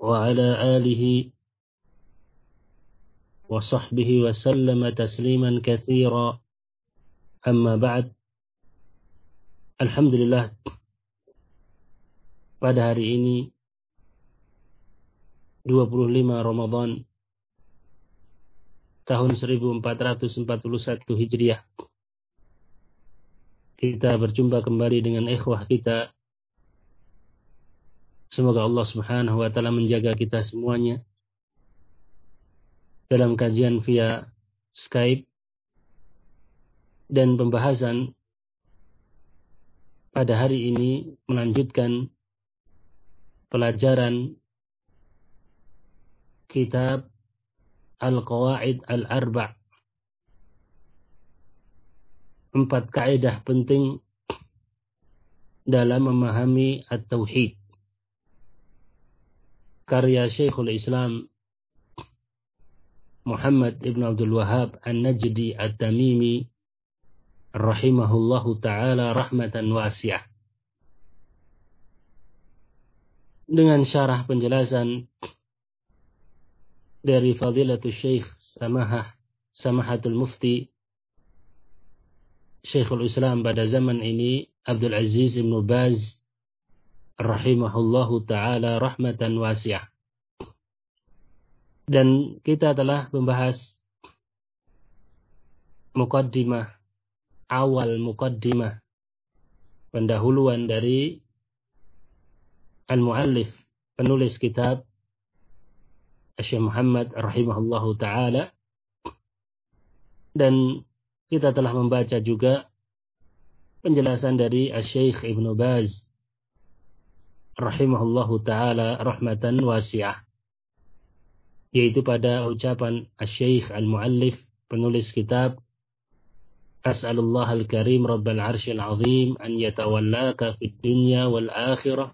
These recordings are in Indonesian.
وعلى آله وصحبه وسلم تسليما كثيرا أما بعد الحمد لله pada hari ini 25 Ramadan tahun 1441 Hijriah kita berjumpa kembali dengan ikhwah kita Semoga Allah Subhanahu wa taala menjaga kita semuanya. Dalam kajian via Skype dan pembahasan pada hari ini melanjutkan pelajaran kitab Al-Qawaid Al-Arba' empat kaidah penting dalam memahami At-Tauhid karya Syekhul Islam Muhammad Ibn Abdul Wahab An-Najdi At-Tamimi rahimahullahu taala rahmatan wasi'ah. Dengan syarah penjelasan dari Fadilatul Syekh Samahah Samahatul Mufti Syekhul Islam pada zaman ini Abdul Aziz Ibn Baz rahimahullahu taala rahmatan wasi'ah. Dan kita telah membahas mukaddimah awal mukaddimah pendahuluan dari al-muallif penulis kitab Syekh Muhammad rahimahullahu taala dan kita telah membaca juga penjelasan dari Syekh Ibnu Baz rahimahullahu taala rahmatan wasi'ah. Yaitu pada ucapan Asy-Syaikh Al-Muallif penulis kitab As'alullah al-Karim Rabbal Arsyil Azim an yatawallaka fid dunya wal akhirah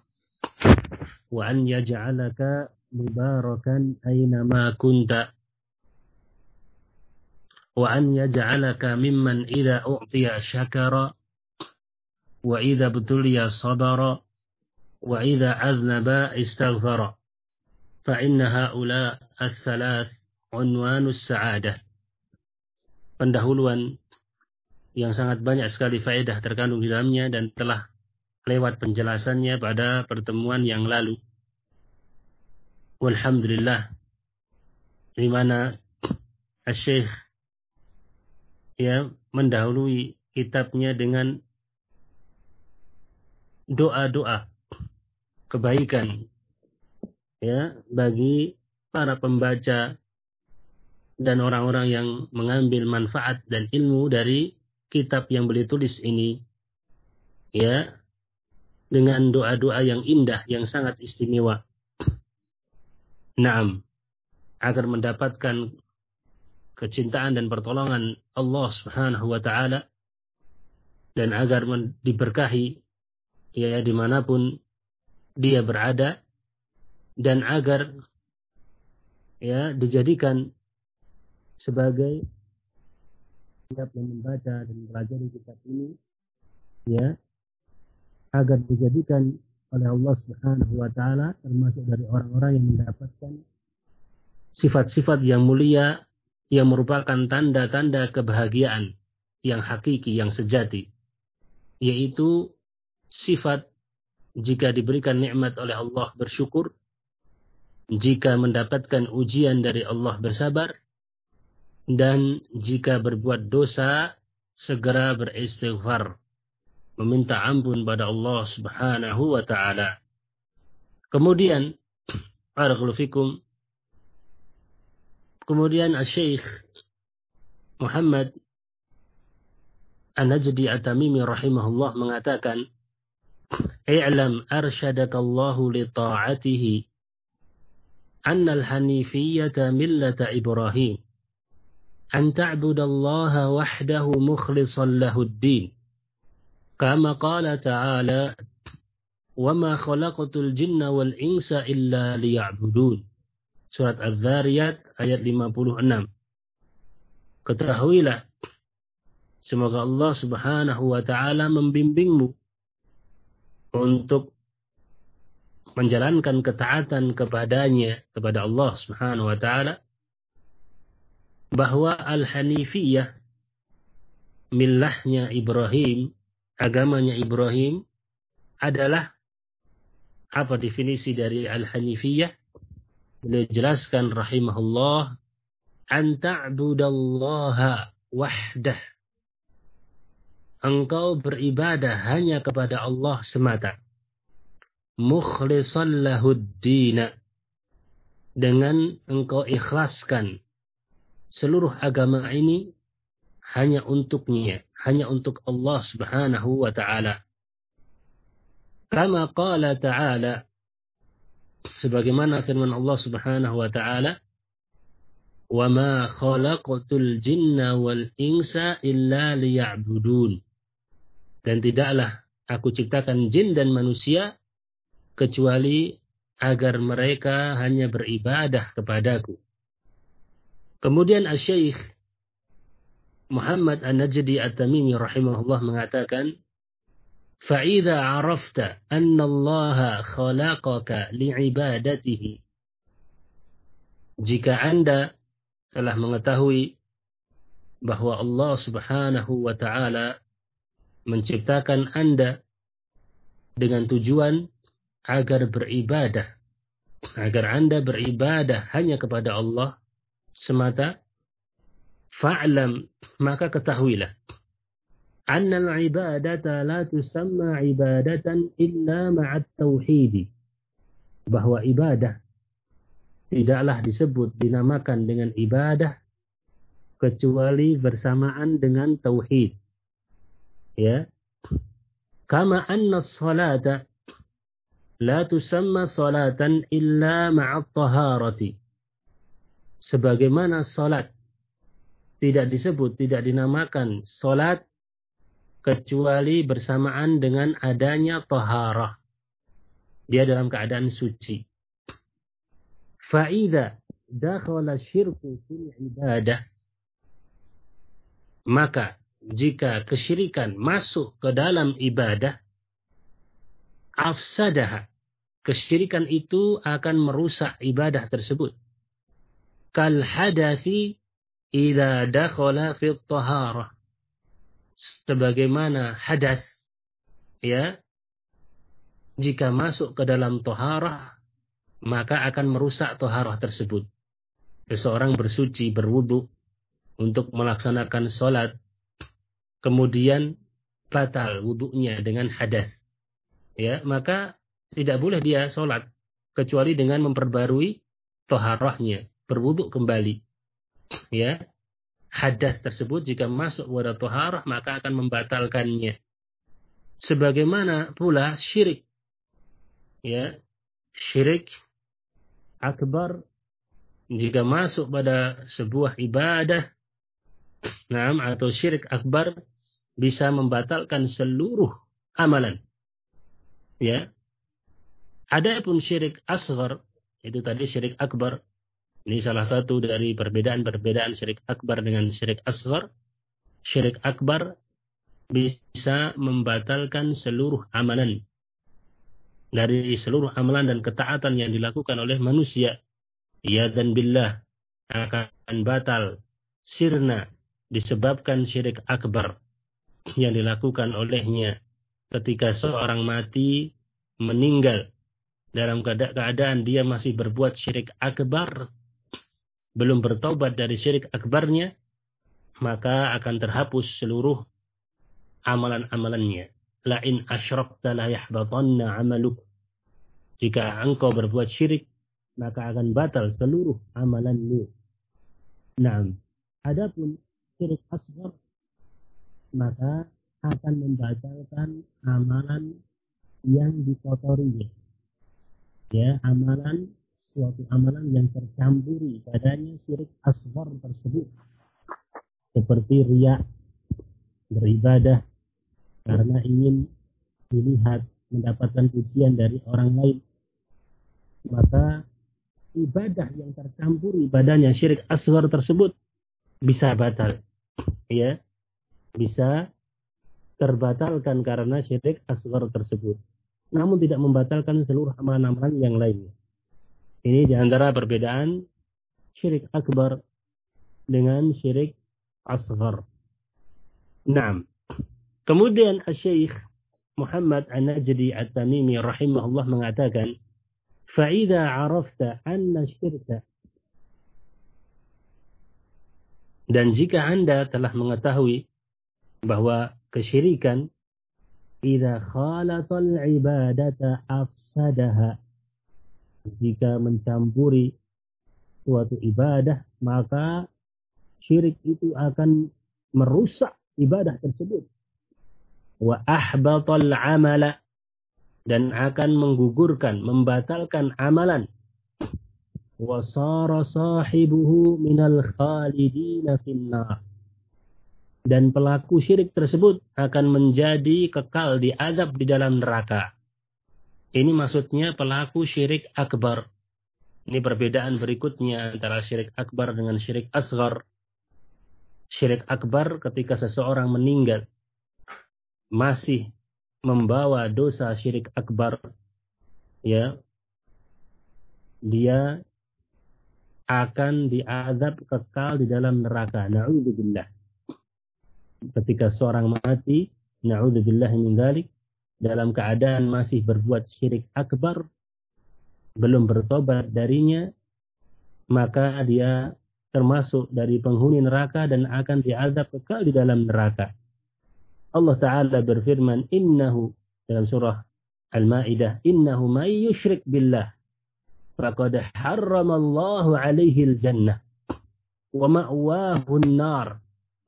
wa an yaj'alaka mubarakan aina ma kunta wa an yaj'alaka mimman idza u'tiya syakara wa idza butuliya sabara وإذا أذنب استغفر فإن هؤلاء الثلاث عنوان السعادة pendahuluan yang sangat banyak sekali faedah terkandung di dalamnya dan telah lewat penjelasannya pada pertemuan yang lalu. Walhamdulillah di mana Syekh ya mendahului kitabnya dengan doa-doa kebaikan ya bagi para pembaca dan orang-orang yang mengambil manfaat dan ilmu dari kitab yang beliau tulis ini ya dengan doa-doa yang indah yang sangat istimewa. Naam agar mendapatkan kecintaan dan pertolongan Allah Subhanahu wa taala dan agar diberkahi ya di mana pun dia berada dan agar ya dijadikan sebagai setiap yang membaca dan belajar kitab ini ya agar dijadikan oleh Allah Subhanahu wa taala termasuk dari orang-orang yang mendapatkan sifat-sifat yang mulia yang merupakan tanda-tanda kebahagiaan yang hakiki yang sejati yaitu sifat jika diberikan nikmat oleh Allah bersyukur, jika mendapatkan ujian dari Allah bersabar, dan jika berbuat dosa segera beristighfar, meminta ampun pada Allah Subhanahu wa taala. Kemudian barakallahu Kemudian Syekh Muhammad An-Najdi At-Tamimi rahimahullah mengatakan اعلم أرشدك الله لطاعته أن الحنيفية ملة إبراهيم أن تعبد الله وحده مخلصا له الدين كما قال تعالى وما خلقت الجن والإنس إلا ليعبدون Surat Az-Zariyat ayat 56. Ketahuilah semoga Allah Subhanahu wa taala membimbingmu untuk menjalankan ketaatan kepadanya kepada Allah Subhanahu wa taala bahwa al-hanifiyah millahnya Ibrahim, agamanya Ibrahim adalah apa definisi dari al-hanifiyah? Beliau jelaskan rahimahullah an ta'budallaha wahdah. Engkau beribadah hanya kepada Allah semata. Mukhlisan lahuddina dengan engkau ikhlaskan seluruh agama ini hanya untuknya, hanya untuk Allah Subhanahu wa taala. Kama qala ta'ala sebagaimana firman Allah Subhanahu wa taala khalaqatul jinna wal insa illa liya'budun dan tidaklah aku ciptakan jin dan manusia kecuali agar mereka hanya beribadah kepadaku. Kemudian Asy-Syaikh Muhammad An-Najdi At-Tamimi rahimahullah mengatakan, "Fa'idza 'arafta anna Allah khalaqaka li'ibadatihi." Jika Anda telah mengetahui bahwa Allah Subhanahu wa taala menciptakan Anda dengan tujuan agar beribadah, agar Anda beribadah hanya kepada Allah semata, fa'lam, maka ketahuilah. Anna al-ibadata la tusamma ibadatan illa ma'at tauhidi. Bahwa ibadah tidaklah disebut dinamakan dengan ibadah kecuali bersamaan dengan tauhid. Ya. Kama anna salata la tusamma salatan illa ma'at taharati. Sebagaimana salat tidak disebut, tidak dinamakan salat kecuali bersamaan dengan adanya taharah. Dia dalam keadaan suci. Fa'idha dakhala syirku fil ibadah. Maka jika kesyirikan masuk ke dalam ibadah, afsadaha. Kesyirikan itu akan merusak ibadah tersebut. Kal hadathi idza dakhala fi taharah. Sebagaimana hadas ya jika masuk ke dalam toharah maka akan merusak toharah tersebut. Seseorang bersuci, berwudu untuk melaksanakan sholat, kemudian batal wudhunya dengan hadas. Ya maka tidak boleh dia sholat kecuali dengan memperbarui toharohnya berwuduk kembali. Ya hadas tersebut jika masuk pada toharoh maka akan membatalkannya. Sebagaimana pula syirik. Ya syirik akbar jika masuk pada sebuah ibadah nah, atau syirik akbar bisa membatalkan seluruh amalan Ya. Adapun syirik asghar itu tadi syirik akbar. Ini salah satu dari perbedaan-perbedaan syirik akbar dengan syirik asghar. Syirik akbar bisa membatalkan seluruh amalan dari seluruh amalan dan ketaatan yang dilakukan oleh manusia. Ya dan billah akan batal sirna disebabkan syirik akbar yang dilakukan olehnya ketika seorang mati meninggal. Dalam keadaan dia masih berbuat syirik akbar belum bertobat dari syirik akbarnya maka akan terhapus seluruh amalan-amalannya. La in asyrakta la yahbatanna amaluk. Jika engkau berbuat syirik maka akan batal seluruh amalanmu. Nah adapun syirik asghar maka akan membatalkan amalan yang dikotori. Ya, amalan suatu amalan yang tercampuri padanya syirik asghar tersebut. Seperti riya beribadah karena ingin dilihat mendapatkan pujian dari orang lain. Maka ibadah yang tercampuri padanya syirik asghar tersebut bisa batal. Ya, bisa terbatalkan karena syirik asghar tersebut. namun tidak membatalkan seluruh amalan-amalan yang lainnya. Ini di antara perbedaan syirik akbar dengan syirik asghar. Nah, kemudian Syekh Muhammad An-Najdi At-Tamimi rahimahullah mengatakan, "Fa'idha 'arafta anna syirka" Dan jika Anda telah mengetahui bahwa kesyirikan idza khalatal ibadata afsadaha jika mencampuri suatu ibadah maka syirik itu akan merusak ibadah tersebut. Wa ahbatal amala dan akan menggugurkan, membatalkan amalan. Wa sara sahibuhu minal khalidina finnar. Dan pelaku syirik tersebut akan menjadi kekal di adab di dalam neraka. Ini maksudnya pelaku syirik akbar. Ini perbedaan berikutnya antara syirik akbar dengan syirik asgar syirik akbar ketika seseorang meninggal masih membawa dosa syirik akbar ya dia akan diazab kekal di dalam neraka naudzubillah ketika seorang mati naudzubillah min dzalik dalam keadaan masih berbuat syirik akbar belum bertobat darinya maka dia termasuk dari penghuni neraka dan akan diazab kekal di dalam neraka. Allah Ta'ala berfirman, Innahu, dalam surah Al-Ma'idah, Innahu may yushrik billah, faqad harramallahu alaihi al-jannah, wa ma'wahu an-nar,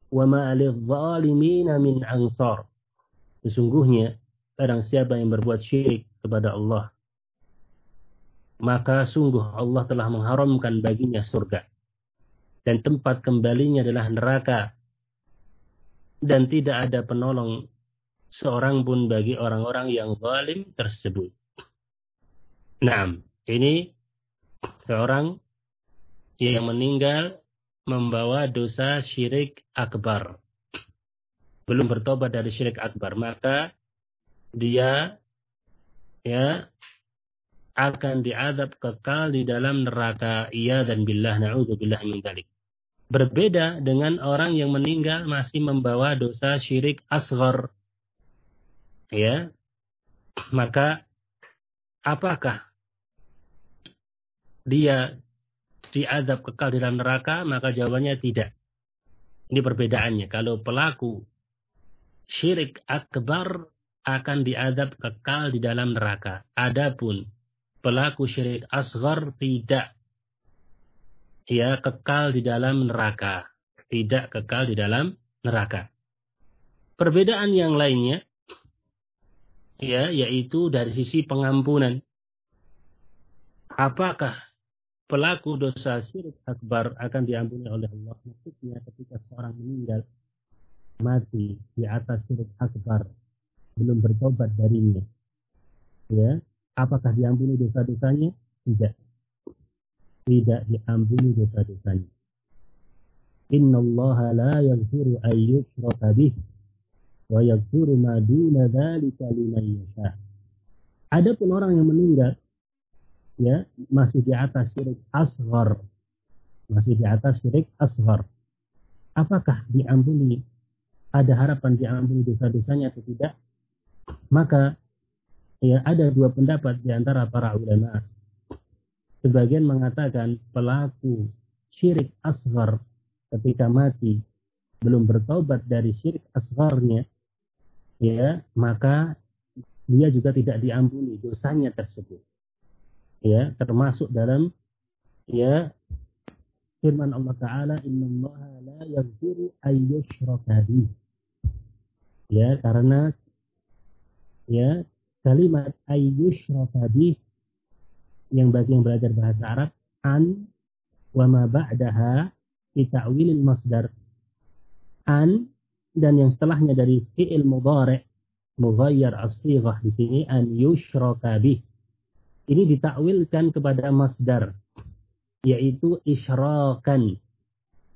wa ma lidh-dhalimina min ansar. Sesungguhnya, barang siapa yang berbuat syirik kepada Allah, maka sungguh Allah telah mengharamkan baginya surga dan tempat kembalinya adalah neraka dan tidak ada penolong seorang pun bagi orang-orang yang zalim tersebut. Nah, ini seorang yang meninggal membawa dosa syirik akbar. Belum bertobat dari syirik akbar, maka dia ya akan diadab kekal di dalam neraka. Iya dan billah na'udzubillah min dalik. Berbeda dengan orang yang meninggal masih membawa dosa syirik asghar. Ya. Maka apakah dia diadab kekal di dalam neraka? Maka jawabannya tidak. Ini perbedaannya. Kalau pelaku syirik akbar akan diadab kekal di dalam neraka. Adapun pelaku syirik asgar tidak ya kekal di dalam neraka. Tidak kekal di dalam neraka. Perbedaan yang lainnya ya yaitu dari sisi pengampunan. Apakah pelaku dosa syirik akbar akan diampuni oleh Allah? Maksudnya ketika seorang meninggal mati di atas syirik akbar belum bertobat darinya. Ya, Apakah diampuni dosa-dosanya? Tidak. Tidak diampuni dosa-dosanya. Inna Allah la yaghfiru an yushraka bih wa yaghfiru ma duna dzalika liman yasha. Adapun orang yang meninggal ya masih di atas syirik asghar. Masih di atas syirik asghar. Apakah diampuni? Ada harapan diampuni dosa-dosanya atau tidak? Maka ya ada dua pendapat di antara para ulama. Sebagian mengatakan pelaku syirik asghar ketika mati belum bertobat dari syirik asgharnya, ya maka dia juga tidak diampuni dosanya tersebut. Ya, termasuk dalam ya firman Allah Taala innallaha la yaghfiru ayyushraka Ya, karena ya kalimat ayyushraka yang bagi yang belajar bahasa Arab an wa ma ba'daha masdar. An dan yang setelahnya dari fi'il mudhari' mughayyar as-sighah di sini an yushraka bih ini ditakwilkan kepada masdar yaitu isyrakan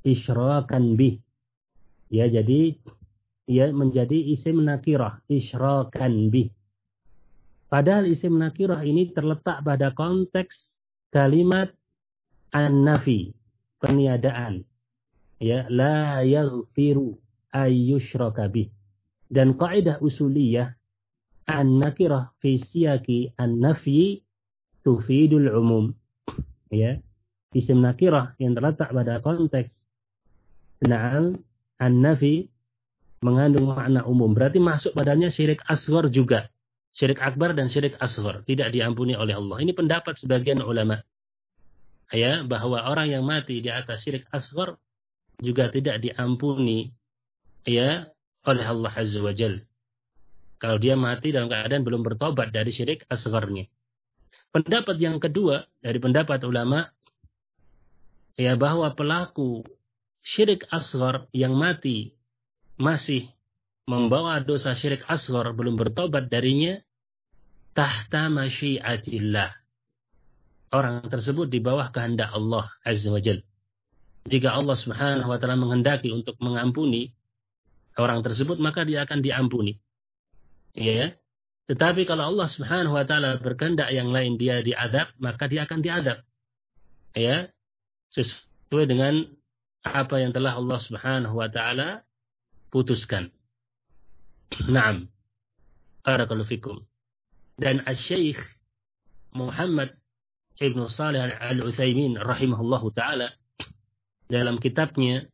isyrakan bih ya jadi ya menjadi isim nakirah isyrakan bih Padahal isim nakirah ini terletak pada konteks kalimat an-nafi, peniadaan. Ya, la yaghfiru ayyushraka bih. Dan kaidah usuliyah an-nakirah fi siyaki an-nafyi tufidul umum. Ya. Isim nakirah yang terletak pada konteks na'am an-nafi mengandung makna umum. Berarti masuk padanya syirik asghar juga. Syirik akbar dan syirik asghar tidak diampuni oleh Allah. Ini pendapat sebagian ulama. Ya, bahwa orang yang mati di atas syirik asghar juga tidak diampuni ya oleh Allah Azza wa Jal. Kalau dia mati dalam keadaan belum bertobat dari syirik asgharnya. Pendapat yang kedua dari pendapat ulama ya bahwa pelaku syirik asghar yang mati masih membawa dosa syirik asghar belum bertobat darinya tahta masyiatillah. Orang tersebut di bawah kehendak Allah Azza wa Jal. Jika Allah Subhanahu wa taala menghendaki untuk mengampuni orang tersebut maka dia akan diampuni. Ya. Tetapi kalau Allah Subhanahu wa taala berkehendak yang lain dia diadab, maka dia akan diadab. Ya. Sesuai dengan apa yang telah Allah Subhanahu wa taala putuskan. Naam. Barakallahu fikum. Dan Asy-Syaikh Muhammad Ibn Salih Al-Utsaimin rahimahullahu taala dalam kitabnya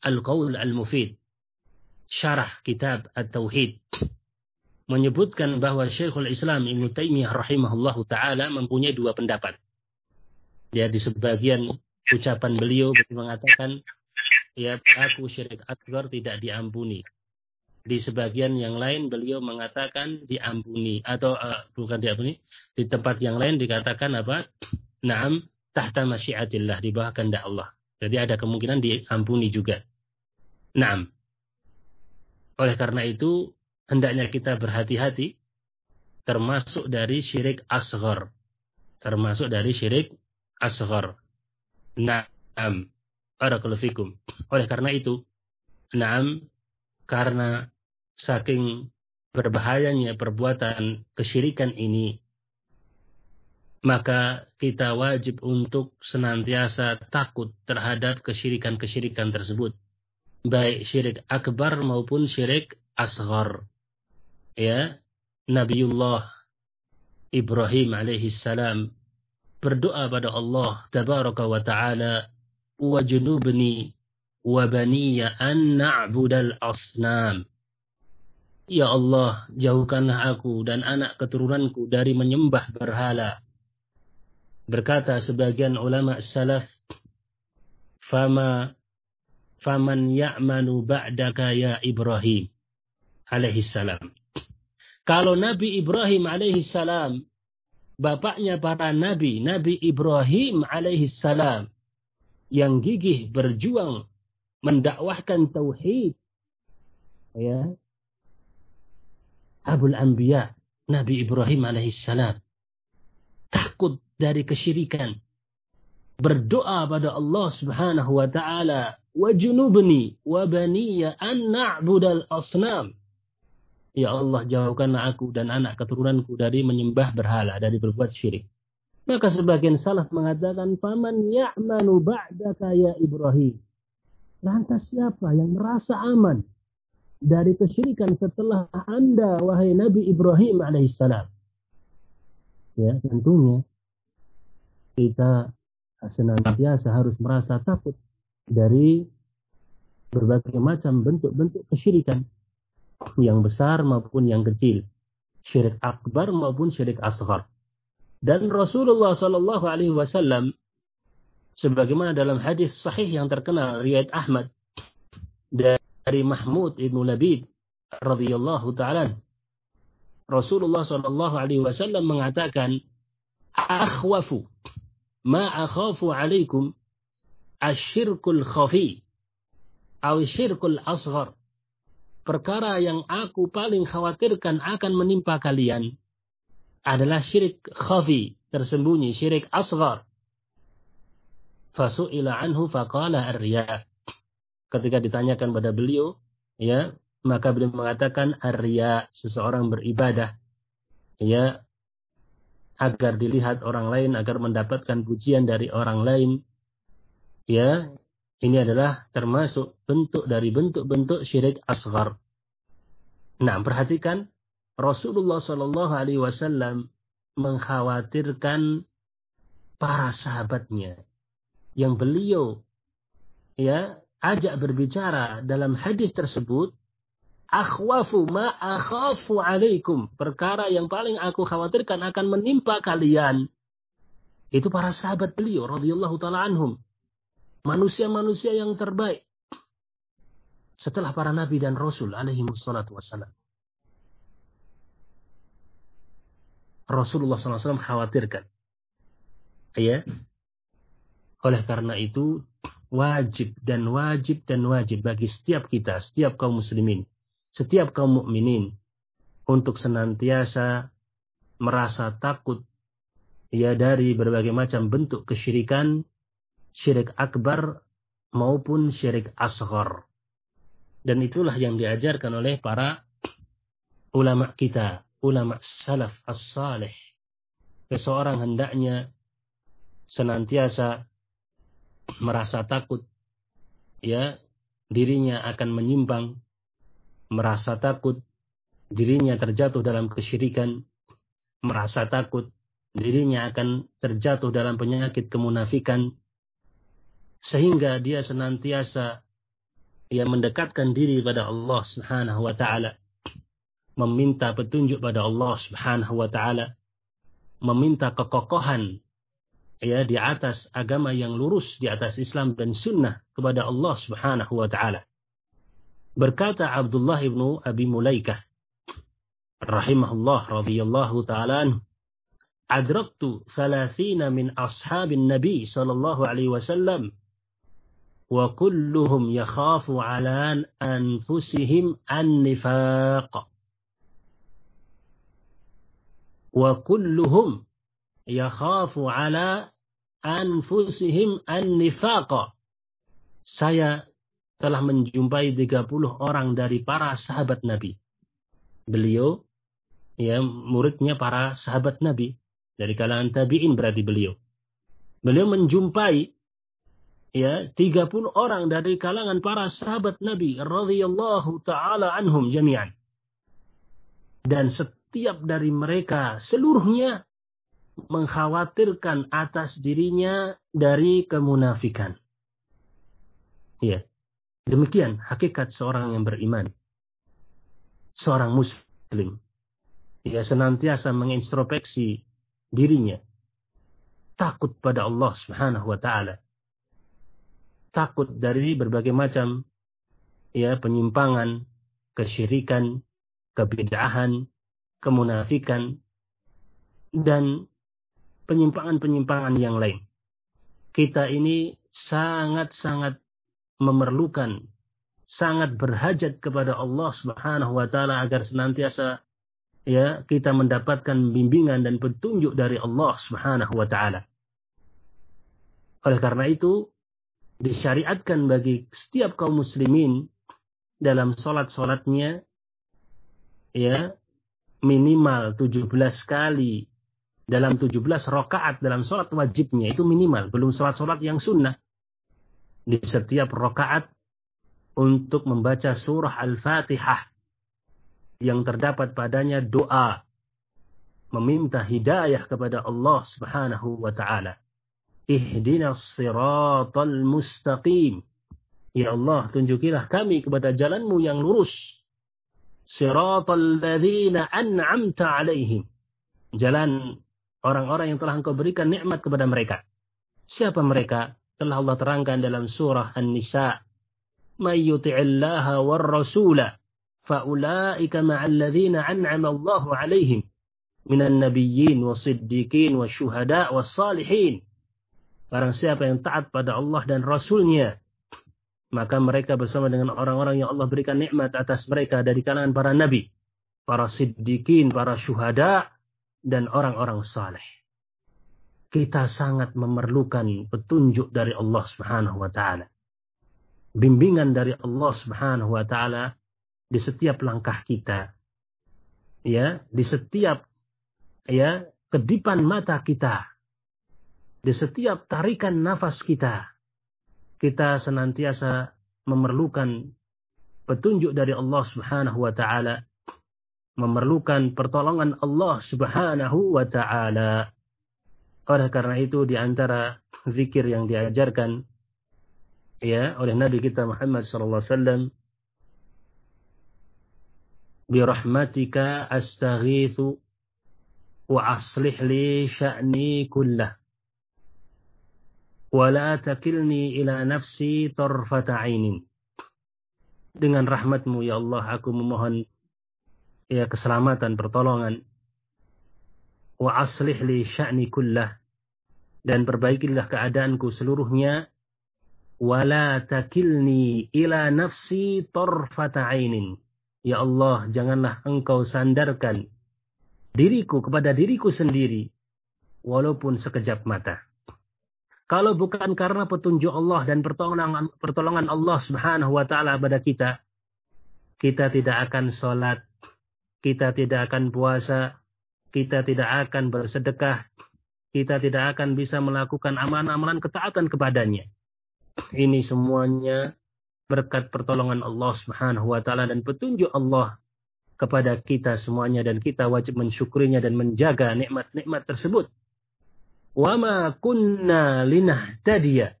Al-Qaul Al-Mufid syarah kitab At-Tauhid menyebutkan bahwa Syekhul Islam Ibn Taimiyah rahimahullahu taala mempunyai dua pendapat. Ya di sebagian ucapan beliau mengatakan ya aku syirik akbar tidak diampuni. Di sebagian yang lain beliau mengatakan diampuni atau uh, bukan diampuni. Di tempat yang lain dikatakan apa? Naam tahta masyiatillah di bawah kehendak Allah. Jadi ada kemungkinan diampuni juga. Naam. Oleh karena itu hendaknya kita berhati-hati termasuk dari syirik asghar. Termasuk dari syirik asghar. Naam. Barakallahu fikum. Oleh karena itu, naam karena saking berbahayanya perbuatan kesyirikan ini, maka kita wajib untuk senantiasa takut terhadap kesyirikan-kesyirikan tersebut. Baik syirik akbar maupun syirik asghar. Ya, Nabiullah Ibrahim alaihi salam berdoa pada Allah tabaraka wa taala wajnubni wa baniya an na'budal asnam. Ya Allah, jauhkanlah aku dan anak keturunanku dari menyembah berhala. Berkata sebagian ulama salaf, "Fama faman ya'manu ba'daka ya Ibrahim." alaihi salam. Kalau Nabi Ibrahim alaihi salam, bapaknya para nabi, Nabi Ibrahim alaihi salam, yang gigih berjuang mendakwahkan tauhid ya Abul Anbiya Nabi Ibrahim alaihissalam takut dari kesyirikan. Berdoa pada Allah Subhanahu wa taala wajnubni wa baniya an na'budal asnam Ya Allah jauhkanlah aku dan anak keturunanku dari menyembah berhala dari berbuat syirik. Maka sebagian salaf mengatakan faman ya'manu ba'daka ya Ibrahim? Lantas siapa yang merasa aman dari kesyirikan setelah Anda wahai Nabi Ibrahim alaihissalam? Ya, tentunya kita senantiasa harus merasa takut dari berbagai macam bentuk-bentuk kesyirikan yang besar maupun yang kecil, syirik akbar maupun syirik asghar. Dan Rasulullah Shallallahu Alaihi Wasallam sebagaimana dalam hadis sahih yang terkenal riwayat Ahmad dari Mahmud ibnu Labid radhiyallahu taala Rasulullah sallallahu alaihi wasallam mengatakan akhwafu ma akhafu alaikum asyirkul khafi atau syirkul asghar perkara yang aku paling khawatirkan akan menimpa kalian adalah syirik khafi tersembunyi syirik asghar fasu'ila anhu faqala ar-riya. Ketika ditanyakan pada beliau, ya, maka beliau mengatakan ar-riya, seseorang beribadah ya agar dilihat orang lain, agar mendapatkan pujian dari orang lain. Ya, ini adalah termasuk bentuk dari bentuk-bentuk syirik asgar. Nah, perhatikan Rasulullah Shallallahu Alaihi Wasallam mengkhawatirkan para sahabatnya yang beliau ya ajak berbicara dalam hadis tersebut akhwafu ma akhafu alaikum. Perkara yang paling aku khawatirkan akan menimpa kalian. Itu para sahabat beliau radhiyallahu taala anhum manusia-manusia yang terbaik. Setelah para nabi dan rasul alaihi wassalatu wassalam. Rasulullah SAW khawatirkan. Ya. Oleh karena itu wajib dan wajib dan wajib bagi setiap kita, setiap kaum muslimin, setiap kaum mukminin untuk senantiasa merasa takut ya dari berbagai macam bentuk kesyirikan, syirik akbar maupun syirik asghar. Dan itulah yang diajarkan oleh para ulama kita, ulama salaf as-salih. Seseorang hendaknya senantiasa merasa takut ya dirinya akan menyimpang merasa takut dirinya terjatuh dalam kesyirikan merasa takut dirinya akan terjatuh dalam penyakit kemunafikan sehingga dia senantiasa ia mendekatkan diri pada Allah Subhanahu wa taala meminta petunjuk pada Allah Subhanahu wa taala meminta kekokohan ya di atas agama yang lurus di atas Islam dan sunnah kepada Allah Subhanahu wa taala. Berkata Abdullah ibnu Abi Mulaikah rahimahullah radhiyallahu taala adraktu 30 min ashabin nabi sallallahu alaihi wasallam wa kulluhum yakhafu ala anfusihim an-nifaq wa kulluhum yakhafu ala anfusihim an-nifaqa. Saya telah menjumpai 30 orang dari para sahabat Nabi. Beliau ya muridnya para sahabat Nabi dari kalangan tabi'in berarti beliau. Beliau menjumpai ya 30 orang dari kalangan para sahabat Nabi radhiyallahu taala anhum jami'an. Dan setiap dari mereka seluruhnya mengkhawatirkan atas dirinya dari kemunafikan. Ya. Demikian hakikat seorang yang beriman. Seorang muslim. Ya senantiasa mengintrospeksi dirinya. Takut pada Allah Subhanahu wa taala. Takut dari berbagai macam ya penyimpangan, kesyirikan, kebid'ahan, kemunafikan dan penyimpangan-penyimpangan yang lain. Kita ini sangat-sangat memerlukan, sangat berhajat kepada Allah Subhanahu wa taala agar senantiasa ya kita mendapatkan bimbingan dan petunjuk dari Allah Subhanahu wa taala. Oleh karena itu, disyariatkan bagi setiap kaum muslimin dalam salat-salatnya ya minimal 17 kali dalam 17 rakaat dalam sholat wajibnya itu minimal. Belum sholat-sholat yang sunnah. Di setiap rakaat untuk membaca surah Al-Fatihah yang terdapat padanya doa meminta hidayah kepada Allah Subhanahu wa taala. Ihdinas siratal mustaqim. Ya Allah, tunjukilah kami kepada jalanmu yang lurus. Siratal ladzina an'amta alaihim. Jalan orang-orang yang telah engkau berikan nikmat kepada mereka. Siapa mereka? Telah Allah terangkan dalam surah An-Nisa. "May yuti'illaha war rasula faulaika ma'al ladzina an'ama Allahu 'alaihim minan nabiyyin wasiddiqin wasyuhada wassalihin." Barang siapa yang taat pada Allah dan Rasulnya, maka mereka bersama dengan orang-orang yang Allah berikan nikmat atas mereka dari kalangan para nabi, para siddiqin, para syuhada, dan orang-orang saleh. Kita sangat memerlukan petunjuk dari Allah Subhanahu wa taala. Bimbingan dari Allah Subhanahu wa taala di setiap langkah kita. Ya, di setiap ya kedipan mata kita, di setiap tarikan nafas kita, kita senantiasa memerlukan petunjuk dari Allah Subhanahu wa taala, memerlukan pertolongan Allah Subhanahu wa taala. Oleh karena itu di antara zikir yang diajarkan ya oleh Nabi kita Muhammad sallallahu alaihi wasallam bi rahmatika astaghithu wa aslih li sya'ni kullah wa la takilni ila nafsi tarfata ainin. Dengan rahmatmu ya Allah aku memohon ya keselamatan pertolongan. Wa aslih li sya'ni kullah. Dan perbaikilah keadaanku seluruhnya. Wala takilni ila nafsi torfata ainin. Ya Allah janganlah engkau sandarkan diriku kepada diriku sendiri walaupun sekejap mata kalau bukan karena petunjuk Allah dan pertolongan pertolongan Allah Subhanahu wa taala pada kita kita tidak akan sholat kita tidak akan puasa kita tidak akan bersedekah kita tidak akan bisa melakukan amalan-amalan ketaatan kepadanya. Ini semuanya berkat pertolongan Allah Subhanahu wa taala dan petunjuk Allah kepada kita semuanya dan kita wajib mensyukurinya dan menjaga nikmat-nikmat tersebut. Wa ma kunna linahtadiya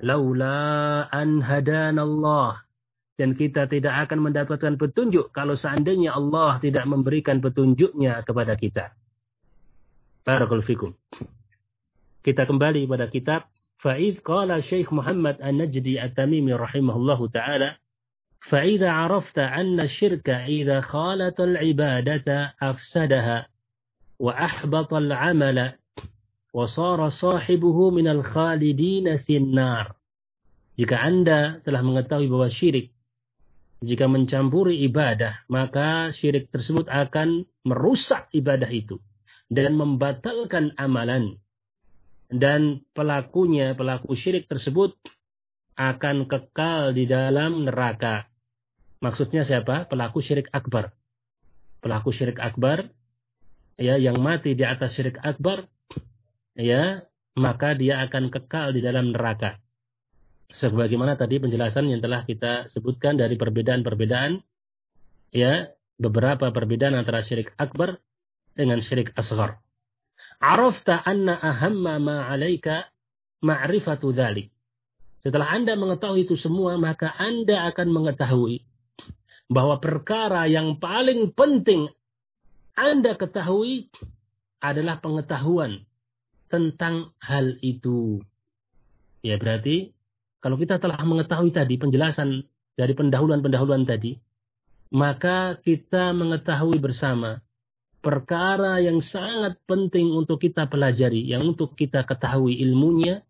laula an hadanallah dan kita tidak akan mendapatkan petunjuk kalau seandainya Allah tidak memberikan petunjuknya kepada kita. Barakallahu fikum. Kita kembali pada kitab Fa'id qala Syekh Muhammad An-Najdi At-Tamimi rahimahullahu taala فإذا عرفت أن الشرك إذا خالط العبادة أفسدها وأحبط العمل wasara sahibuhu minal khalidina finnar. Jika Anda telah mengetahui bahwa syirik jika mencampuri ibadah, maka syirik tersebut akan merusak ibadah itu dan membatalkan amalan. Dan pelakunya, pelaku syirik tersebut akan kekal di dalam neraka. Maksudnya siapa? Pelaku syirik akbar. Pelaku syirik akbar ya yang mati di atas syirik akbar ya maka dia akan kekal di dalam neraka. Sebagaimana tadi penjelasan yang telah kita sebutkan dari perbedaan-perbedaan ya beberapa perbedaan antara syirik akbar dengan syirik asghar. Arafta anna ahamma ma alaika ma'rifatu dhalik. Setelah Anda mengetahui itu semua, maka Anda akan mengetahui bahwa perkara yang paling penting Anda ketahui adalah pengetahuan tentang hal itu. Ya berarti kalau kita telah mengetahui tadi penjelasan dari pendahuluan-pendahuluan tadi, maka kita mengetahui bersama perkara yang sangat penting untuk kita pelajari, yang untuk kita ketahui ilmunya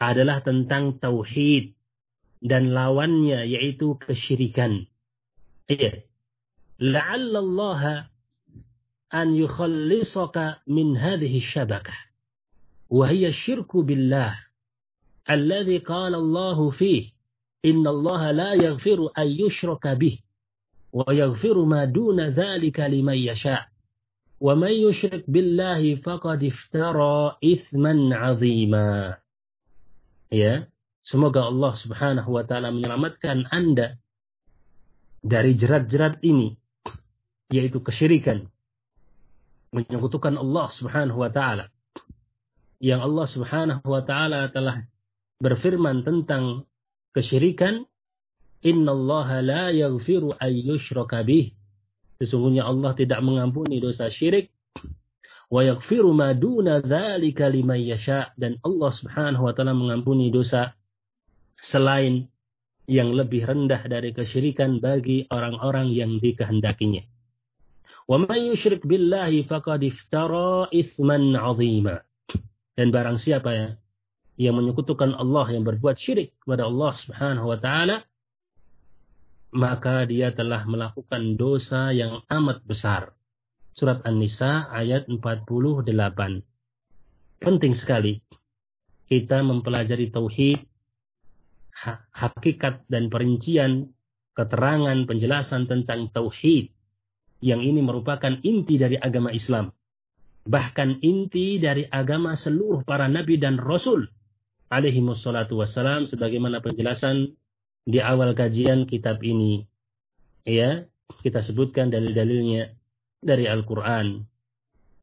adalah tentang tauhid dan lawannya yaitu kesyirikan. Iya. La'alla Allah an yukhallisaka min hadhihi syabakah. وهي الشرك بالله الذي قال الله فيه إن الله لا يغفر أن يشرك به ويغفر ما دون ذلك لمن يشاء ومن يشرك بالله فقد افترى إثما عظيما ya semoga Allah Subhanahu wa taala menyelamatkan Anda dari jerat-jerat ini yaitu kesyirikan menyekutukan Allah Subhanahu wa taala yang Allah Subhanahu wa taala telah berfirman tentang kesyirikan innallaha la yaghfiru ay yushraka bih Sesungguhnya Allah tidak mengampuni dosa syirik. Wa yaghfiru ma duna dzalika liman yasha dan Allah Subhanahu wa taala mengampuni dosa selain yang lebih rendah dari kesyirikan bagi orang-orang yang dikehendakinya. Wa man yusyrik billahi faqad iftara itsman 'azima. Dan barang siapa ya yang menyekutukan Allah yang berbuat syirik kepada Allah Subhanahu wa taala maka dia telah melakukan dosa yang amat besar. Surat An-Nisa ayat 48. Penting sekali kita mempelajari tauhid, hakikat dan perincian keterangan penjelasan tentang tauhid yang ini merupakan inti dari agama Islam. Bahkan inti dari agama seluruh para nabi dan rasul alaihi wassalatu wassalam sebagaimana penjelasan di awal kajian kitab ini. Ya, kita sebutkan dalil-dalilnya dari Al-Qur'an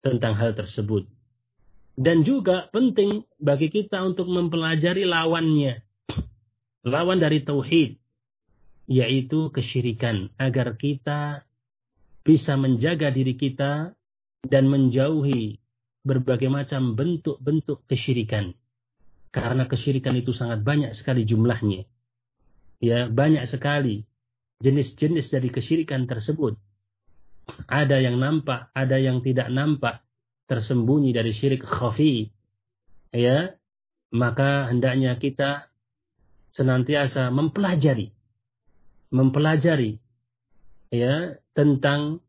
tentang hal tersebut. Dan juga penting bagi kita untuk mempelajari lawannya. Lawan dari tauhid yaitu kesyirikan agar kita bisa menjaga diri kita dan menjauhi berbagai macam bentuk-bentuk kesyirikan. Karena kesyirikan itu sangat banyak sekali jumlahnya. Ya, banyak sekali jenis-jenis dari kesyirikan tersebut. Ada yang nampak, ada yang tidak nampak, tersembunyi dari syirik khafi. Ya, maka hendaknya kita senantiasa mempelajari mempelajari ya tentang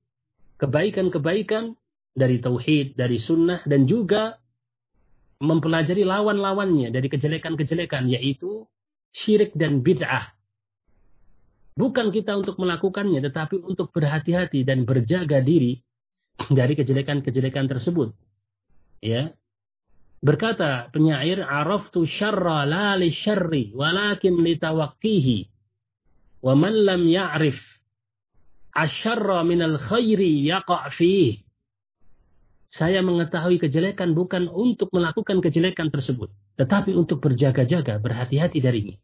kebaikan-kebaikan dari tauhid, dari sunnah dan juga mempelajari lawan-lawannya dari kejelekan-kejelekan yaitu syirik dan bid'ah. Bukan kita untuk melakukannya tetapi untuk berhati-hati dan berjaga diri dari kejelekan-kejelekan tersebut. Ya. Berkata penyair, "Araftu syarra la li syarri walakin li tawaqqihi." Wa man lam ya'rif asyarra minal khairi yaqa' fih. Saya mengetahui kejelekan bukan untuk melakukan kejelekan tersebut, tetapi untuk berjaga-jaga, berhati-hati darinya.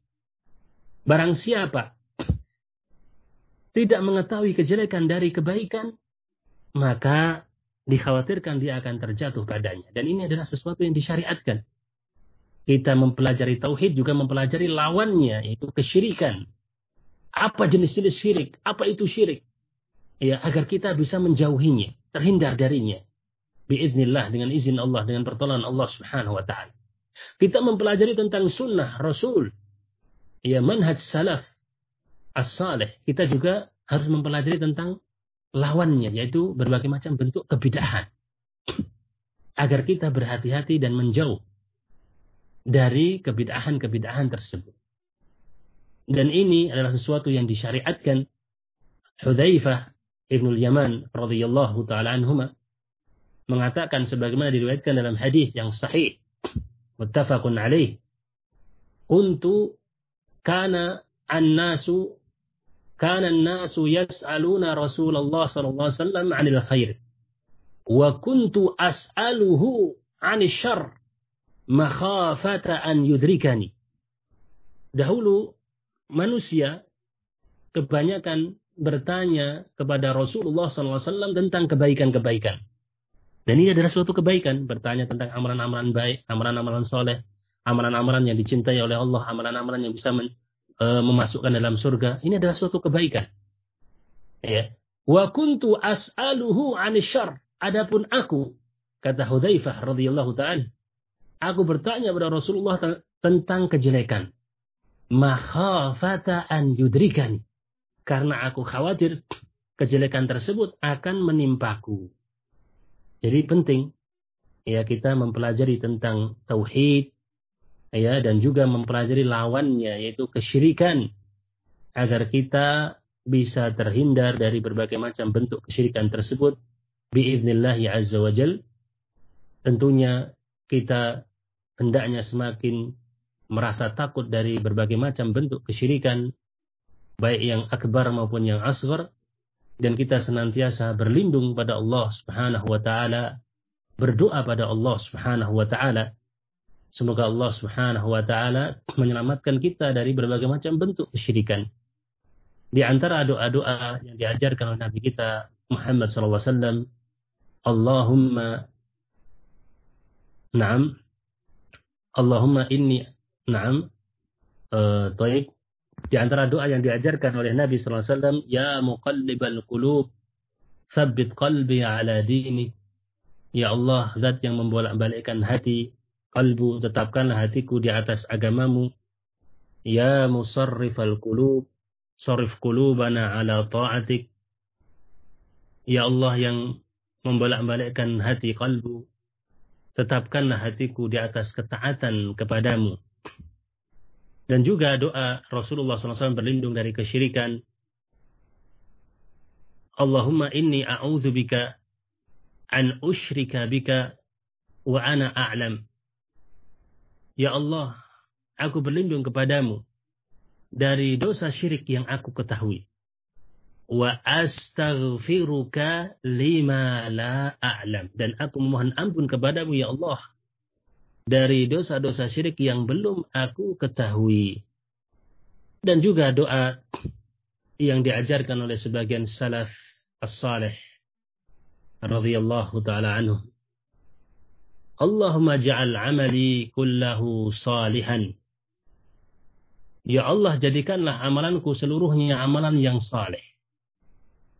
Barang siapa tidak mengetahui kejelekan dari kebaikan, maka dikhawatirkan dia akan terjatuh padanya. Dan ini adalah sesuatu yang disyariatkan. Kita mempelajari tauhid juga mempelajari lawannya, yaitu kesyirikan. Apa jenis-jenis syirik? Apa itu syirik? Ya, agar kita bisa menjauhinya, terhindar darinya. Biiznillah, dengan izin Allah, dengan pertolongan Allah subhanahu wa ta'ala. Kita mempelajari tentang sunnah Rasul. Ya, manhaj salaf as-salih. Kita juga harus mempelajari tentang lawannya, yaitu berbagai macam bentuk kebidahan. Agar kita berhati-hati dan menjauh dari kebidahan-kebidahan tersebut. Dan ini adalah sesuatu yang disyariatkan Hudzaifah Ibnul Yaman radhiyallahu taala anhuma mengatakan sebagaimana diriwayatkan dalam hadis yang sahih. Muttafaqun alaih. Kuntu kana an-nasu kana an-nasu yas'aluna Rasulullah sallallahu alaihi wasallam 'anil khair. Wa kuntu as'aluhu 'anil syarr makhafata an yudrikani. Dahulu manusia kebanyakan bertanya kepada Rasulullah SAW tentang kebaikan-kebaikan. Dan ini adalah suatu kebaikan, bertanya tentang amalan-amalan baik, amalan-amalan soleh, amalan-amalan yang dicintai oleh Allah, amalan-amalan yang bisa men, e, memasukkan dalam surga. Ini adalah suatu kebaikan. Ya. Wa kuntu as'aluhu anisyar. Adapun aku, kata Hudzaifah radhiyallahu ta'ala, aku bertanya kepada Rasulullah tentang kejelekan makhafata an yudrikan. Karena aku khawatir kejelekan tersebut akan menimpaku. Jadi penting ya kita mempelajari tentang tauhid ya dan juga mempelajari lawannya yaitu kesyirikan agar kita bisa terhindar dari berbagai macam bentuk kesyirikan tersebut biiznillah ya azza wajal tentunya kita hendaknya semakin merasa takut dari berbagai macam bentuk kesyirikan, baik yang akbar maupun yang asghar, dan kita senantiasa berlindung pada Allah Subhanahu wa taala, berdoa pada Allah Subhanahu wa taala. Semoga Allah Subhanahu wa taala menyelamatkan kita dari berbagai macam bentuk kesyirikan. Di antara doa-doa yang diajarkan oleh Nabi kita Muhammad SAW, Allahumma Naam Allahumma inni Naam. Uh. Di antara doa yang diajarkan oleh Nabi SAW, Ya muqallibal qulub, thabbit qalbi ala dini. Ya Allah, zat yang membolak-balikkan hati, kalbu, tetapkanlah hatiku di atas agamamu. Ya musarrifal qulub, sarif qulubana ala ta'atik. Ya Allah yang membolak-balikkan hati kalbu, tetapkanlah hatiku di atas ketaatan kepadamu. Dan juga doa Rasulullah SAW berlindung dari kesyirikan. Allahumma inni a'udzubika an usyrika bika wa ana a'lam. Ya Allah, aku berlindung kepadamu dari dosa syirik yang aku ketahui. Wa astaghfiruka lima la a'lam. Dan aku memohon ampun kepadamu ya Allah dari dosa-dosa syirik yang belum aku ketahui. Dan juga doa yang diajarkan oleh sebagian salaf as-salih radhiyallahu taala anhu. Allahumma ja'al amali kullahu salihan. Ya Allah jadikanlah amalanku seluruhnya amalan yang saleh.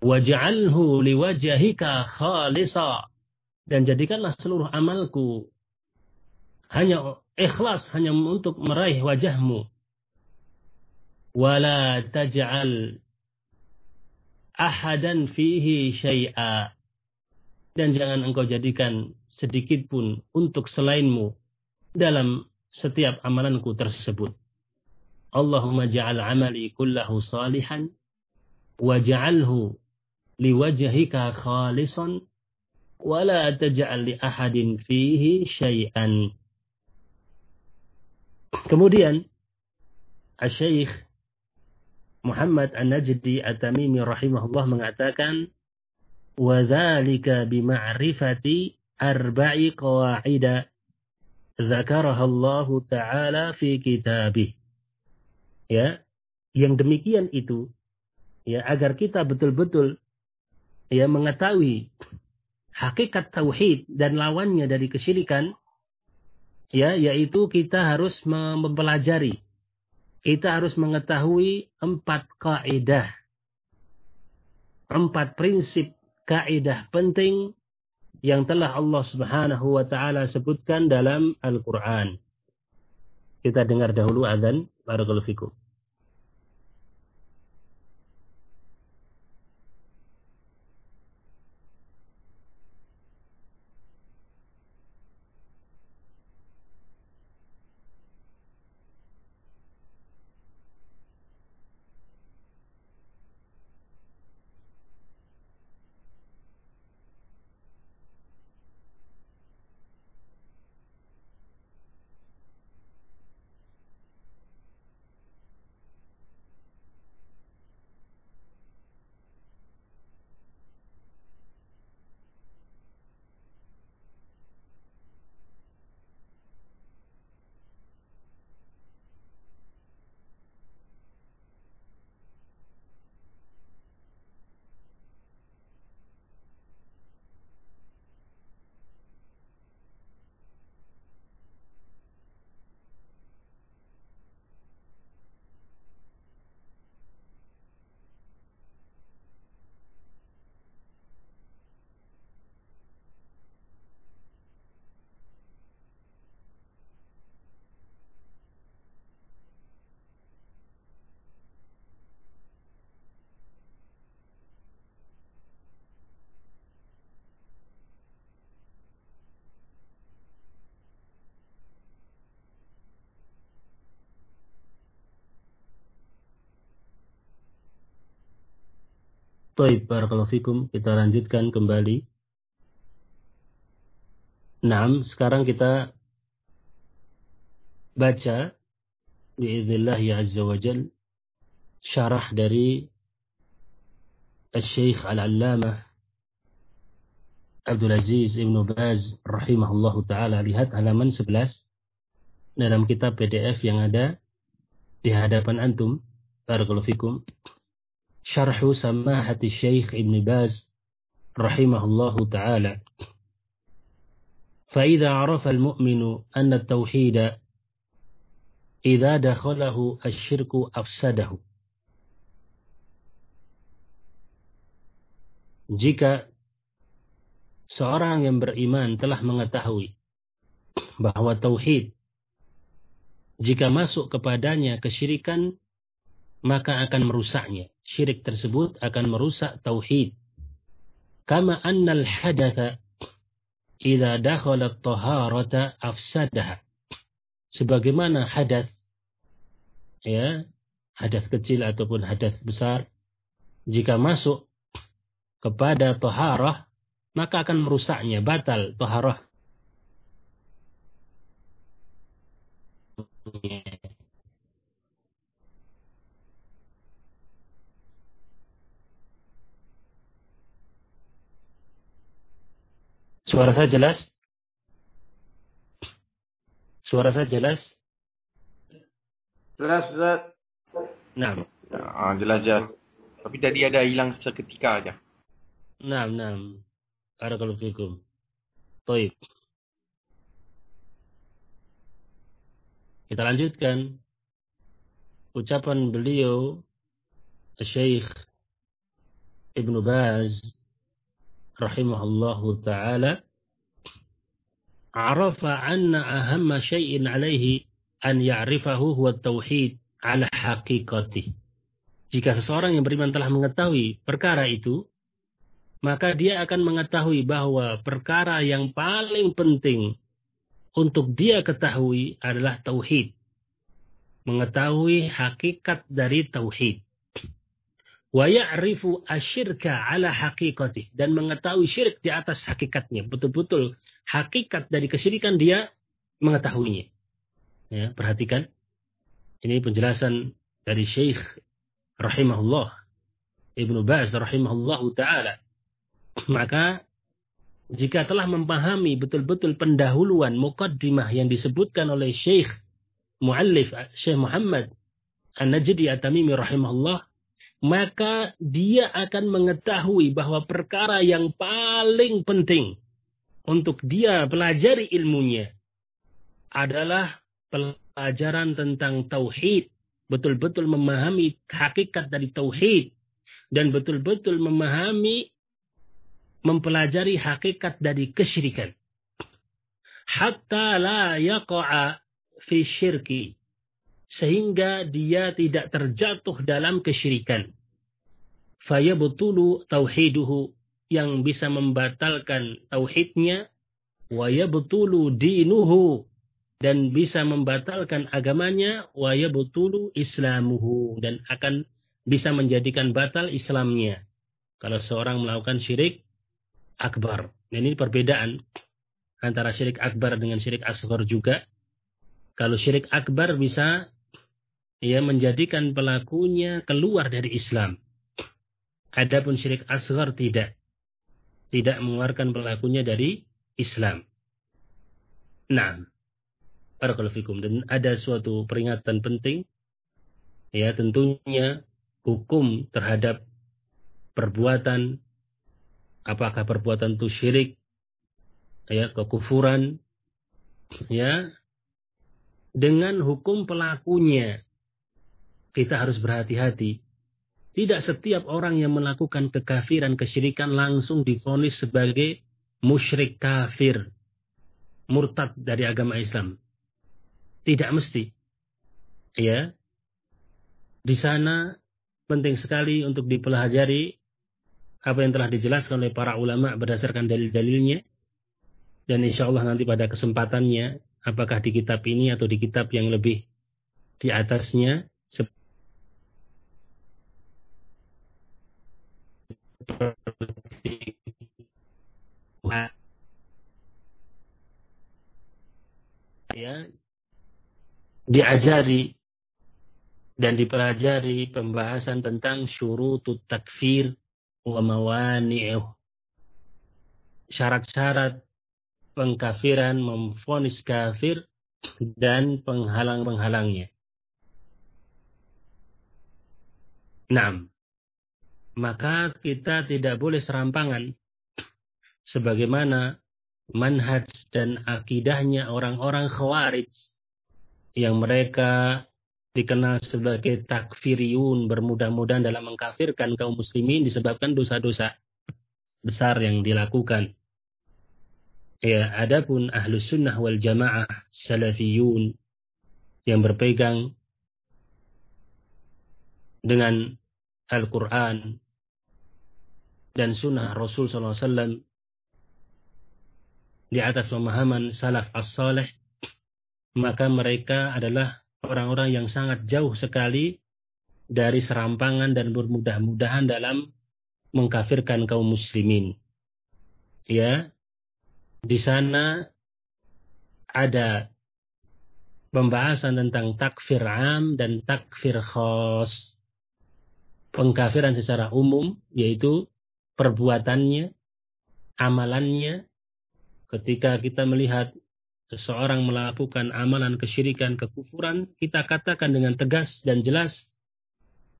Waj'alhu liwajhika khalisa. Dan jadikanlah seluruh amalku hanya ikhlas hanya untuk meraih wajahmu. Wala taj'al ahadan fihi syai'a. Dan jangan engkau jadikan sedikit pun untuk selainmu dalam setiap amalanku tersebut. Allahumma ja'al amali kullahu salihan waj'alhu liwajhika khalisan wa la taj'al li ahadin fihi syai'an. Kemudian Asy-Syaikh Muhammad An-Najdi At-Tamimi rahimahullah mengatakan wa dzalika bima'rifati arba'i qawa'ida zakaraha Allah Ta'ala fi kitabih. Ya, yang demikian itu ya agar kita betul-betul ya mengetahui hakikat tauhid dan lawannya dari kesyirikan ya yaitu kita harus mempelajari kita harus mengetahui empat kaidah empat prinsip kaidah penting yang telah Allah Subhanahu wa taala sebutkan dalam Al-Qur'an. Kita dengar dahulu azan barakallahu fikum. Taib barakallahu fikum. Kita lanjutkan kembali. Nah, sekarang kita baca biiznillah ya azza wa jal syarah dari Al-Syeikh Al-Allamah Abdul Aziz Ibn Baz rahimahullah taala lihat halaman 11 dalam kitab PDF yang ada di hadapan antum barakallahu fikum شرح سماحة الشيخ ابن باز رحمه الله تعالى فإذا عرف المؤمن أن التوحيد إذا دخله الشرك أفسده jika seorang yang beriman telah mengetahui bahwa tauhid jika masuk kepadanya kesyirikan maka akan merusaknya. Syirik tersebut akan merusak tauhid. Kama annal hadatha idza dakhala at-taharata afsadaha. Sebagaimana hadas ya, hadas kecil ataupun hadas besar jika masuk kepada taharah maka akan merusaknya, batal toharoh. Suara saya jelas? Suara saya jelas? Jelas, Ustaz. Nah. Ah, jelas, jelas. Tapi tadi ada hilang seketika aja. Nah, nah. Barakallahu fikum. Toib. Kita lanjutkan. Ucapan beliau, Syekh Ibn Baz, rahimahullahu ta'ala, Arafa anna ahamma syai'in alaihi an ya'rifahu huwa tauhid ala haqiqatih. Jika seseorang yang beriman telah mengetahui perkara itu, maka dia akan mengetahui bahwa perkara yang paling penting untuk dia ketahui adalah tauhid. Mengetahui hakikat dari tauhid. Wa ya'rifu asyirka ala haqiqatih. Dan mengetahui syirik di atas hakikatnya. Betul-betul hakikat dari kesyirikan dia mengetahuinya. Ya, perhatikan. Ini penjelasan dari Syekh rahimahullah. Ibnu Baz rahimahullahu taala maka jika telah memahami betul-betul pendahuluan mukaddimah yang disebutkan oleh Syekh Muallif Syekh Muhammad An-Najdi At-Tamimi rahimahullah maka dia akan mengetahui bahwa perkara yang paling penting untuk dia pelajari ilmunya adalah pelajaran tentang tauhid, betul-betul memahami hakikat dari tauhid dan betul-betul memahami mempelajari hakikat dari kesyirikan. Hatta la yaqa'a fi syirki. Sehingga dia tidak terjatuh dalam kesyirikan. Fayabtulu tauhiduhu yang bisa membatalkan tauhidnya wa yabtulu dinuhu dan bisa membatalkan agamanya wa yabtulu islamuhu dan akan bisa menjadikan batal Islamnya. Kalau seorang melakukan syirik akbar. Dan ini perbedaan antara syirik akbar dengan syirik asghar juga. Kalau syirik akbar bisa ya menjadikan pelakunya keluar dari Islam. Adapun syirik asghar tidak. Tidak mengeluarkan pelakunya dari Islam. Nah, Barakallahu Dan ada suatu peringatan penting. Ya, tentunya hukum terhadap perbuatan apakah perbuatan itu syirik ya kekufuran ya dengan hukum pelakunya kita harus berhati-hati. Tidak setiap orang yang melakukan kekafiran kesyirikan langsung difonis sebagai musyrik kafir murtad dari agama Islam. Tidak mesti. Ya. Di sana penting sekali untuk dipelajari apa yang telah dijelaskan oleh para ulama berdasarkan dalil-dalilnya. Dan insya Allah nanti pada kesempatannya apakah di kitab ini atau di kitab yang lebih di atasnya ya diajari dan dipelajari pembahasan tentang syurutut takfir wa mawani'uh. Syarat-syarat pengkafiran memfonis kafir dan penghalang-penghalangnya. Nah, maka kita tidak boleh serampangan sebagaimana manhaj dan akidahnya orang-orang khawarij yang mereka dikenal sebagai takfiriyun bermudah-mudahan dalam mengkafirkan kaum muslimin disebabkan dosa-dosa besar yang dilakukan. Ya, adapun ahlu sunnah wal jamaah salafiyun yang berpegang dengan Al-Quran dan sunnah Rasul SAW di atas pemahaman salaf as-saleh maka mereka adalah orang-orang yang sangat jauh sekali dari serampangan dan bermudah-mudahan dalam mengkafirkan kaum muslimin. ya di sana ada pembahasan tentang takfir am dan takfir khos. Pengkafiran secara umum yaitu perbuatannya, amalannya. Ketika kita melihat seseorang melakukan amalan kesyirikan, kekufuran, kita katakan dengan tegas dan jelas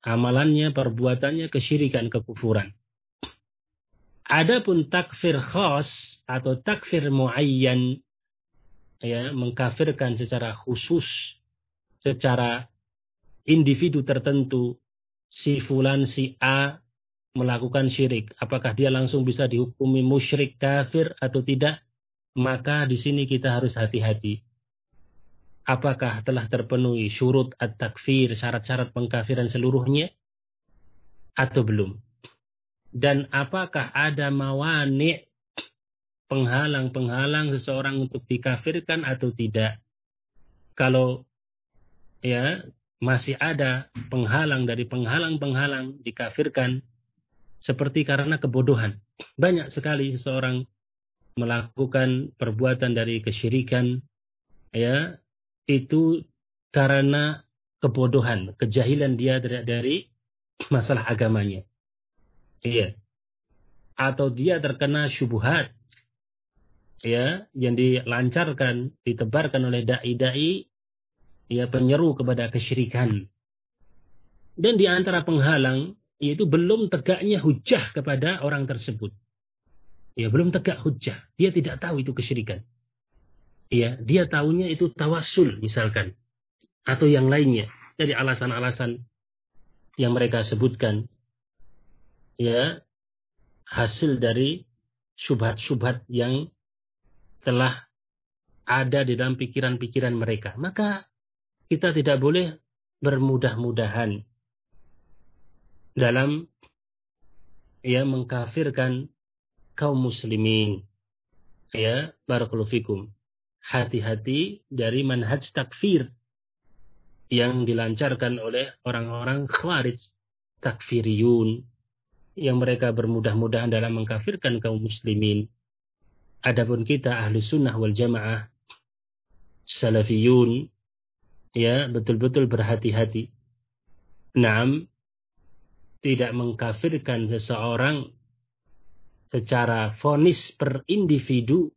amalannya, perbuatannya kesyirikan, kekufuran. Adapun takfir khas atau takfir muayyan ya mengkafirkan secara khusus secara individu tertentu si fulan si A melakukan syirik. Apakah dia langsung bisa dihukumi musyrik kafir atau tidak? Maka di sini kita harus hati-hati. Apakah telah terpenuhi syurut at-takfir syarat-syarat pengkafiran seluruhnya? Atau belum? Dan apakah ada mawani penghalang-penghalang seseorang untuk dikafirkan atau tidak. Kalau ya masih ada penghalang dari penghalang-penghalang dikafirkan seperti karena kebodohan. Banyak sekali seseorang melakukan perbuatan dari kesyirikan ya itu karena kebodohan, kejahilan dia dari, dari masalah agamanya. Iya. Atau dia terkena syubhat ya yang dilancarkan, ditebarkan oleh dai-dai ya penyeru kepada kesyirikan. Dan di antara penghalang yaitu belum tegaknya hujah kepada orang tersebut. Ya, belum tegak hujah. Dia tidak tahu itu kesyirikan. Ya, dia tahunya itu tawasul misalkan atau yang lainnya dari alasan-alasan yang mereka sebutkan ya hasil dari subhat-subhat yang telah ada di dalam pikiran-pikiran mereka. Maka kita tidak boleh bermudah-mudahan dalam ya mengkafirkan kaum muslimin. Ya, barakallahu fikum. Hati-hati dari manhaj takfir yang dilancarkan oleh orang-orang khawarij takfiriyun yang mereka bermudah-mudahan dalam mengkafirkan kaum muslimin. Adapun kita ahli sunnah wal jamaah salafiyun ya betul-betul berhati-hati. Naam tidak mengkafirkan seseorang secara fonis per individu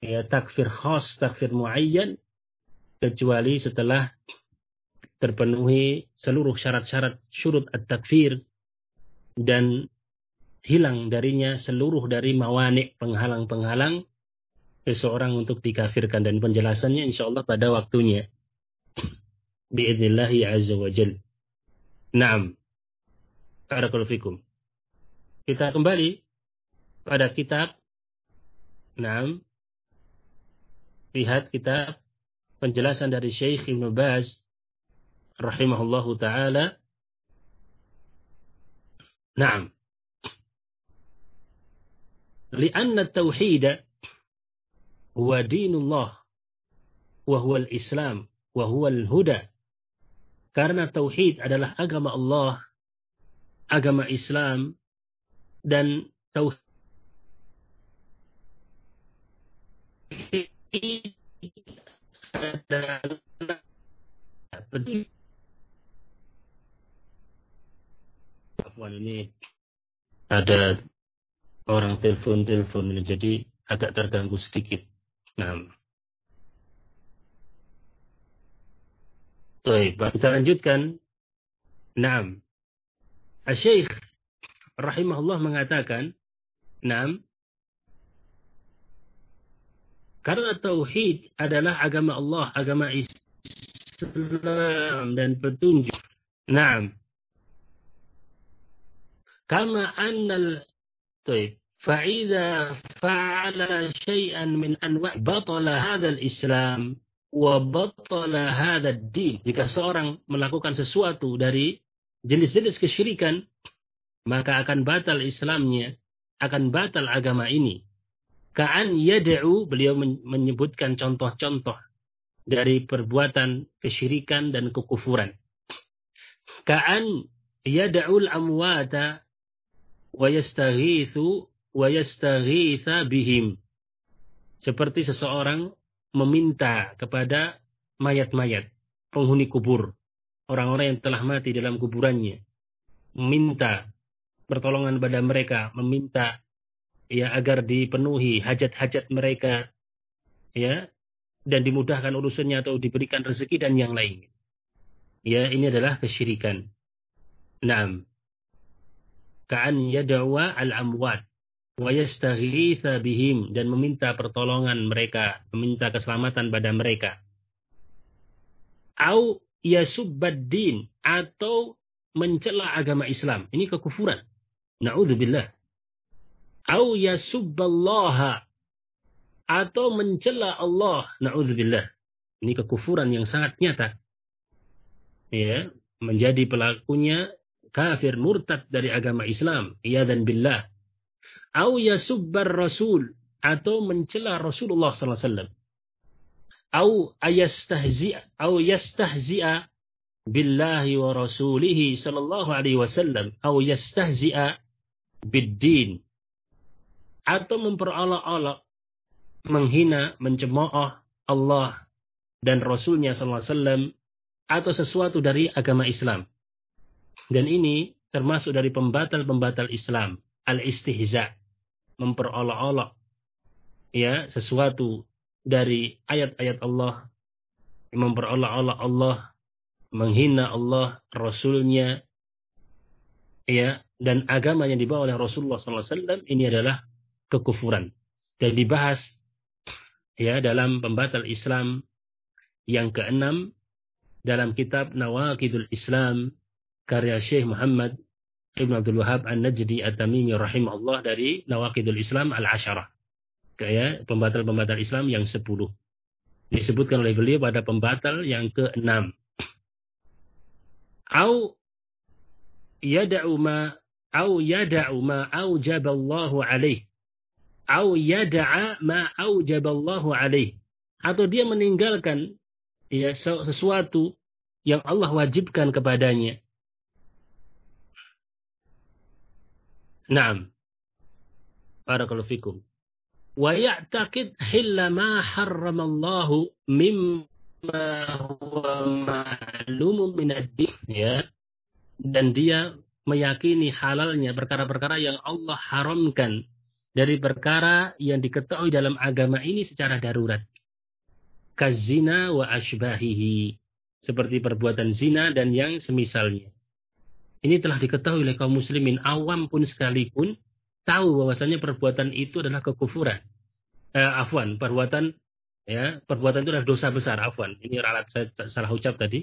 ya takfir khas, takfir muayyan kecuali setelah terpenuhi seluruh syarat-syarat syurut at-takfir dan hilang darinya seluruh dari mawani penghalang-penghalang seseorang untuk dikafirkan dan penjelasannya insya Allah pada waktunya. Biidnillahi azza wa jal. Naam. Barakallahu fikum. Kita kembali pada kitab. Naam. Lihat kitab penjelasan dari Syekh Ibn Baz rahimahullahu taala نعم لأن التوحيد هو دين الله وهو الإسلام وهو الهدى karena tauhid adalah agama Allah agama Islam dan tauhid Afwan ini ada orang telepon-telepon ini jadi agak terganggu sedikit. Nah. Baik, kita lanjutkan. Naam. Asy-Syaikh rahimahullah mengatakan, "Naam, karena tauhid adalah agama Allah, agama Islam dan petunjuk. Naam. كما أن ال... طيب فإذا فعل شيئا من أنواع بطل هذا الإسلام وبطل هذا الدين jika seorang melakukan sesuatu dari jenis-jenis kesyirikan maka akan batal Islamnya akan batal agama ini. Ka'an yad'u beliau menyebutkan contoh-contoh dari perbuatan kesyirikan dan kekufuran. Ka'an yad'ul amwata wa yastaghithu wa yastaghitha bihim. Seperti seseorang meminta kepada mayat-mayat, penghuni kubur, orang-orang yang telah mati dalam kuburannya, meminta pertolongan pada mereka, meminta ya agar dipenuhi hajat-hajat mereka, ya dan dimudahkan urusannya atau diberikan rezeki dan yang lainnya. Ya, ini adalah kesyirikan. Naam. Ka'an yad'wa al-amwat wa yastaghitha bihim dan meminta pertolongan mereka, meminta keselamatan pada mereka. Au yasubbaddin atau mencela agama Islam. Ini kekufuran. Na'udzubillah. Au yasubballaha atau mencela Allah. Na'udzubillah. Ini kekufuran yang sangat nyata. Ya, menjadi pelakunya kafir murtad dari agama Islam. Iya dan billah au yasubbar rasul atau mencela Rasulullah sallallahu alaihi wasallam au ayastahzi'a au yastahzi'a billahi wa rasulihi sallallahu alaihi wasallam. Au yastahzi'a biddin. Atau memperolok-olok menghina mencemooh Allah dan Rasulnya sallallahu alaihi wasallam atau sesuatu dari agama Islam. Dan ini termasuk dari pembatal-pembatal Islam al-istihza memperolok-olok ya sesuatu dari ayat-ayat Allah memperolok-olok Allah menghina Allah Rasulnya ya dan agama yang dibawa oleh Rasulullah SAW ini adalah kekufuran dan dibahas ya dalam pembatal Islam yang keenam dalam kitab Nawakidul Islam karya Syekh Muhammad Ibn Abdul Wahab An-Najdi At-Tamimi rahimahullah dari Nawakidul Islam Al-Asyarah. Kayak pembatal-pembatal Islam yang sepuluh. Disebutkan oleh beliau pada pembatal yang keenam. Au yada'u ma au yada'u ma aujaballahu alaih. Au yada'a ma aujaballahu alaih. Atau dia meninggalkan ya sesuatu yang Allah wajibkan kepadanya Naam. Barakallahu fikum. Wa ya'taqid hilla ma harramallahu mimma huwa ma'lumun min ad-din ya. Dan dia meyakini halalnya perkara-perkara yang Allah haramkan dari perkara yang diketahui dalam agama ini secara darurat. Kazina wa ashbahihi. Seperti perbuatan zina dan yang semisalnya. Ini telah diketahui oleh kaum muslimin awam pun sekalipun tahu bahwasanya perbuatan itu adalah kekufuran. Eh, afwan, perbuatan ya, perbuatan itu adalah dosa besar, afwan. Ini ralat saya salah ucap tadi.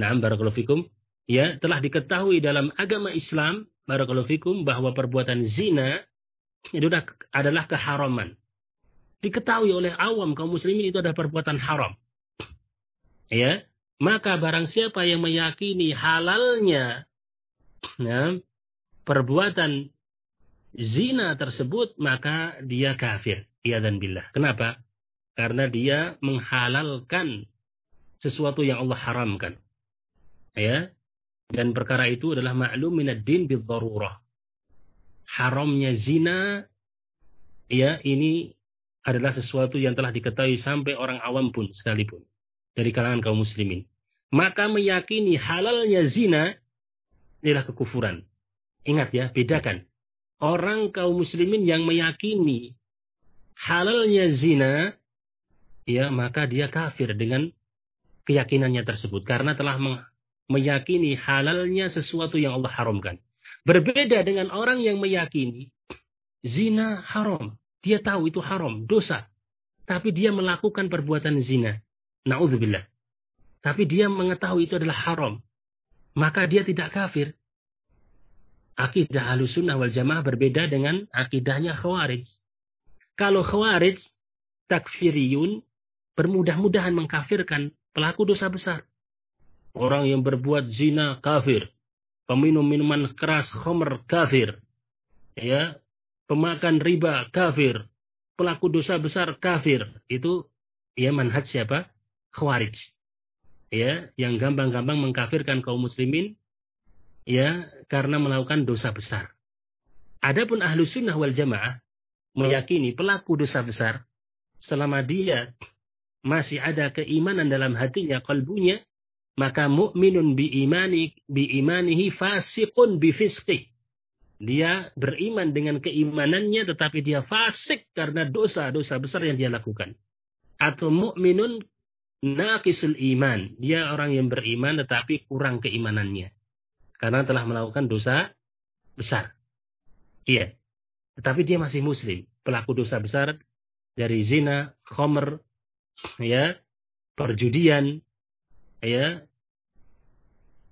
Naam barakallahu fikum. Ya, telah diketahui dalam agama Islam barakallahu fikum bahwa perbuatan zina itu adalah keharaman. Diketahui oleh awam kaum muslimin itu adalah perbuatan haram. Ya, maka barang siapa yang meyakini halalnya ya, perbuatan zina tersebut maka dia kafir. Ya dan billah. Kenapa? Karena dia menghalalkan sesuatu yang Allah haramkan. Ya. Dan perkara itu adalah maklum minad din bil darurah. Haramnya zina ya ini adalah sesuatu yang telah diketahui sampai orang awam pun sekalipun dari kalangan kaum muslimin. Maka meyakini halalnya zina inilah kekufuran. Ingat ya, bedakan. Orang kaum muslimin yang meyakini halalnya zina, ya maka dia kafir dengan keyakinannya tersebut. Karena telah meyakini halalnya sesuatu yang Allah haramkan. Berbeda dengan orang yang meyakini zina haram. Dia tahu itu haram, dosa. Tapi dia melakukan perbuatan zina. Na'udzubillah. Tapi dia mengetahui itu adalah haram maka dia tidak kafir. Akidah sunnah wal jamaah berbeda dengan akidahnya khawarij. Kalau khawarij, takfiriyun, bermudah-mudahan mengkafirkan pelaku dosa besar. Orang yang berbuat zina kafir. Peminum minuman keras khomer kafir. Ya, pemakan riba kafir. Pelaku dosa besar kafir. Itu ya manhaj siapa? Khawarij ya yang gampang-gampang mengkafirkan kaum muslimin ya karena melakukan dosa besar. Adapun ahlu sunnah wal jamaah meyakini pelaku dosa besar selama dia masih ada keimanan dalam hatinya, kalbunya, maka mukminun bi imani bi imanihi fasiqun bi fisqih. Dia beriman dengan keimanannya tetapi dia fasik karena dosa-dosa besar yang dia lakukan. Atau mukminun naqisul iman. Dia orang yang beriman tetapi kurang keimanannya. Karena telah melakukan dosa besar. Iya. Tetapi dia masih muslim. Pelaku dosa besar dari zina, khomer, ya, perjudian, ya,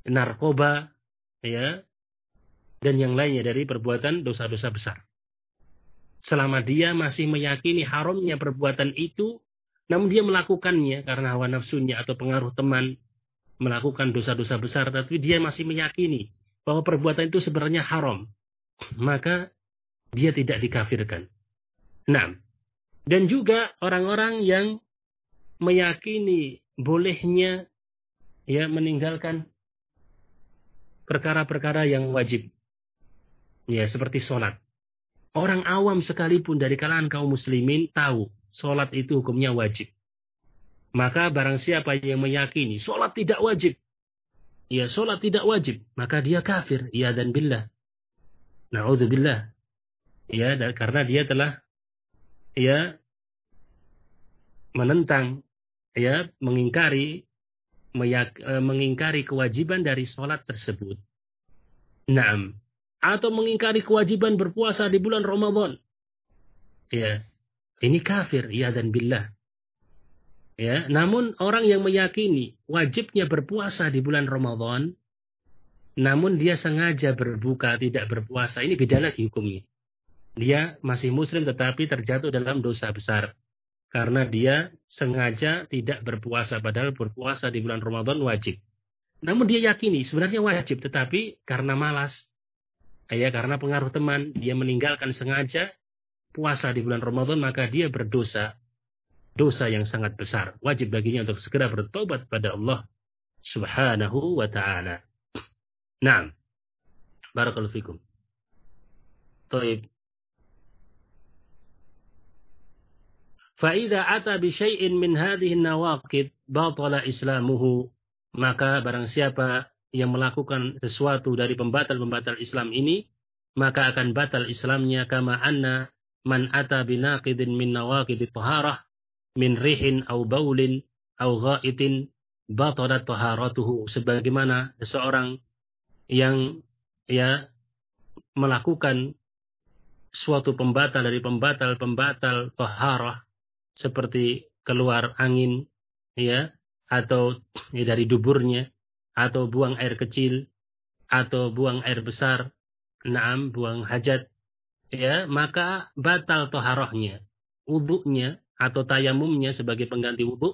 narkoba, ya, dan yang lainnya dari perbuatan dosa-dosa besar. Selama dia masih meyakini haramnya perbuatan itu, namun dia melakukannya karena hawa nafsunya atau pengaruh teman melakukan dosa-dosa besar, tapi dia masih meyakini bahwa perbuatan itu sebenarnya haram, maka dia tidak dikafirkan. Nah, dan juga orang-orang yang meyakini bolehnya ya meninggalkan perkara-perkara yang wajib. Ya, seperti sholat. Orang awam sekalipun dari kalangan kaum muslimin tahu sholat itu hukumnya wajib. Maka barang siapa yang meyakini sholat tidak wajib. Ya, sholat tidak wajib. Maka dia kafir. Ya dan billah. Na'udzubillah. Ya, karena dia telah ya menentang ya mengingkari meyak, e, mengingkari kewajiban dari sholat tersebut. Naam. Atau mengingkari kewajiban berpuasa di bulan Ramadan. Ya. Ini kafir, ya dan billah. Ya, namun orang yang meyakini wajibnya berpuasa di bulan Ramadan, namun dia sengaja berbuka tidak berpuasa, ini beda lagi hukumnya. Dia masih muslim tetapi terjatuh dalam dosa besar karena dia sengaja tidak berpuasa padahal berpuasa di bulan Ramadan wajib. Namun dia yakini sebenarnya wajib tetapi karena malas ya karena pengaruh teman dia meninggalkan sengaja puasa di bulan Ramadan maka dia berdosa dosa yang sangat besar. Wajib baginya untuk segera bertobat pada Allah Subhanahu wa taala. Naam. Barakallahu fikum. Taib. Fa'idha ata bi syai'in min hadhihi nawaqid batala islamuhu. Maka barang siapa yang melakukan sesuatu dari pembatal-pembatal Islam ini, maka akan batal Islamnya kama anna man ata binaqidin min nawaqid taharah min rihin au baulin au ghaitin batalat taharatuhu. Sebagaimana seseorang yang ya melakukan suatu pembatal dari pembatal-pembatal taharah seperti keluar angin ya atau ya, dari duburnya atau buang air kecil atau buang air besar naam buang hajat ya maka batal toharohnya wudhunya atau tayamumnya sebagai pengganti wudhu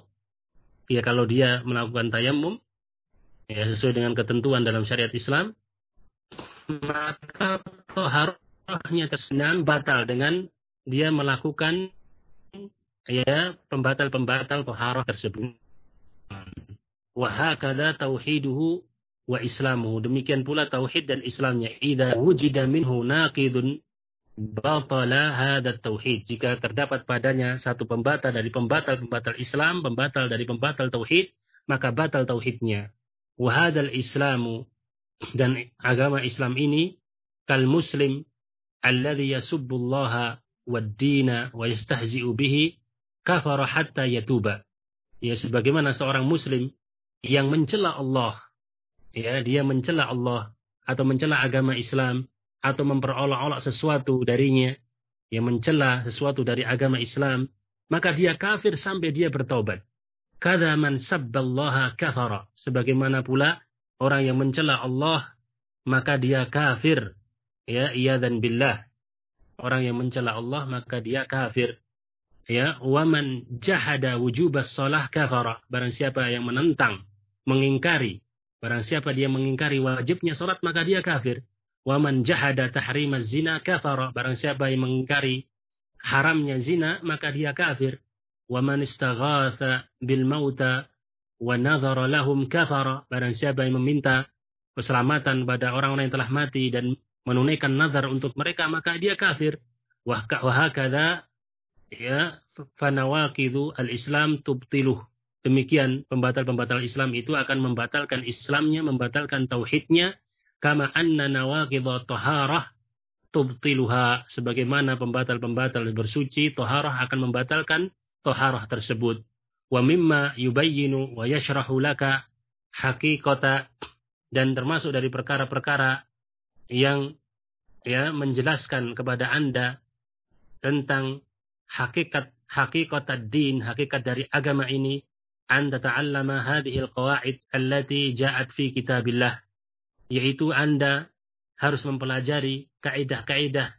ya kalau dia melakukan tayamum ya sesuai dengan ketentuan dalam syariat Islam maka toharohnya tersenam batal dengan dia melakukan ya pembatal-pembatal toharoh tersebut. Wahakada tauhiduhu wa islamu. Demikian pula tauhid dan Islamnya. Ida wujida minhu naqidun batala hadat tauhid. Jika terdapat padanya satu pembatal dari pembatal-pembatal Islam, pembatal dari pembatal tauhid, maka batal tauhidnya. Wahadal islamu dan agama Islam ini kal muslim alladhi yasubbullaha wad dina wa yastahzi'u bihi kafara hatta yatuba. Ya sebagaimana seorang muslim yang mencela Allah, ya dia mencela Allah atau mencela agama Islam atau memperolok-olok sesuatu darinya, yang mencela sesuatu dari agama Islam, maka dia kafir sampai dia bertobat. Kada man sabballaha kafara. Sebagaimana pula orang yang mencela Allah, maka dia kafir. Ya, iya dan billah. Orang yang mencela Allah, maka dia kafir ya waman jahada wujubas salah kafara barang siapa yang menentang mengingkari barang siapa dia mengingkari wajibnya salat maka dia kafir waman jahada tahrimaz zina kafara barang siapa yang mengingkari haramnya zina maka dia kafir waman istaghatha bil mauta wa nadhara lahum kafara barang siapa yang meminta keselamatan pada orang-orang yang telah mati dan menunaikan nazar untuk mereka maka dia kafir. Wahakada ya fanawakidu al-Islam tubtiluh. Demikian pembatal-pembatal Islam itu akan membatalkan Islamnya, membatalkan tauhidnya. Kama anna nawakidha taharah tubtiluha. Sebagaimana pembatal-pembatal bersuci, taharah akan membatalkan taharah tersebut. Wa mimma yubayyinu wa yashrahu laka hakikata dan termasuk dari perkara-perkara yang ya menjelaskan kepada Anda tentang hakikat hakikat din, hakikat dari agama ini, Anda ta'allama hadhihi al-qawaid allati ja'at fi kitabillah. Yaitu Anda harus mempelajari kaidah-kaidah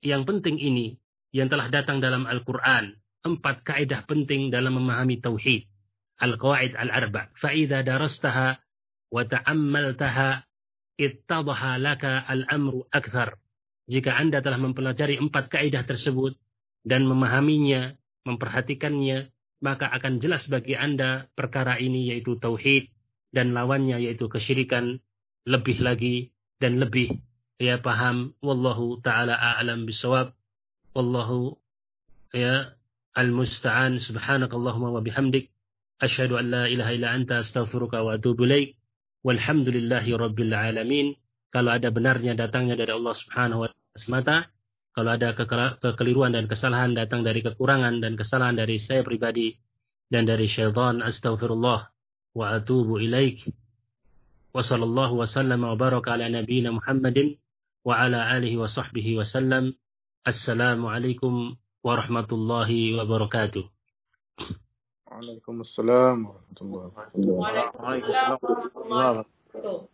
yang penting ini yang telah datang dalam Al-Quran. Empat kaidah penting dalam memahami tauhid. Al-Qawaid Al-Arba. Fa'idha darastaha wa ta'ammaltaha ittadaha laka al-amru akthar. Jika Anda telah mempelajari empat kaidah tersebut dan memahaminya, memperhatikannya, maka akan jelas bagi Anda perkara ini yaitu tauhid dan lawannya yaitu kesyirikan lebih lagi dan lebih ya paham. Wallahu taala a'lam bisawab. Wallahu ya al-musta'an. Subhanakallahumma wa bihamdik. Asyhadu an la ilaha illa anta astaghfiruka wa atubu ilaik. Walhamdulillahi rabbil alamin. Kalau ada benarnya datangnya dari Allah Subhanahu wa taala semata kalau ada kekeliruan dan kesalahan datang dari kekurangan dan kesalahan dari saya pribadi dan dari syaitan astaghfirullah wa atubu ilaik wa sallallahu wa sallama wa baraka ala nabiyyina Muhammadin وعلى آله وصحبه وسلم السلام عليكم ورحمة الله وبركاته وعليكم السلام ورحمة الله وعليكم السلام ورحمة الله وبركاته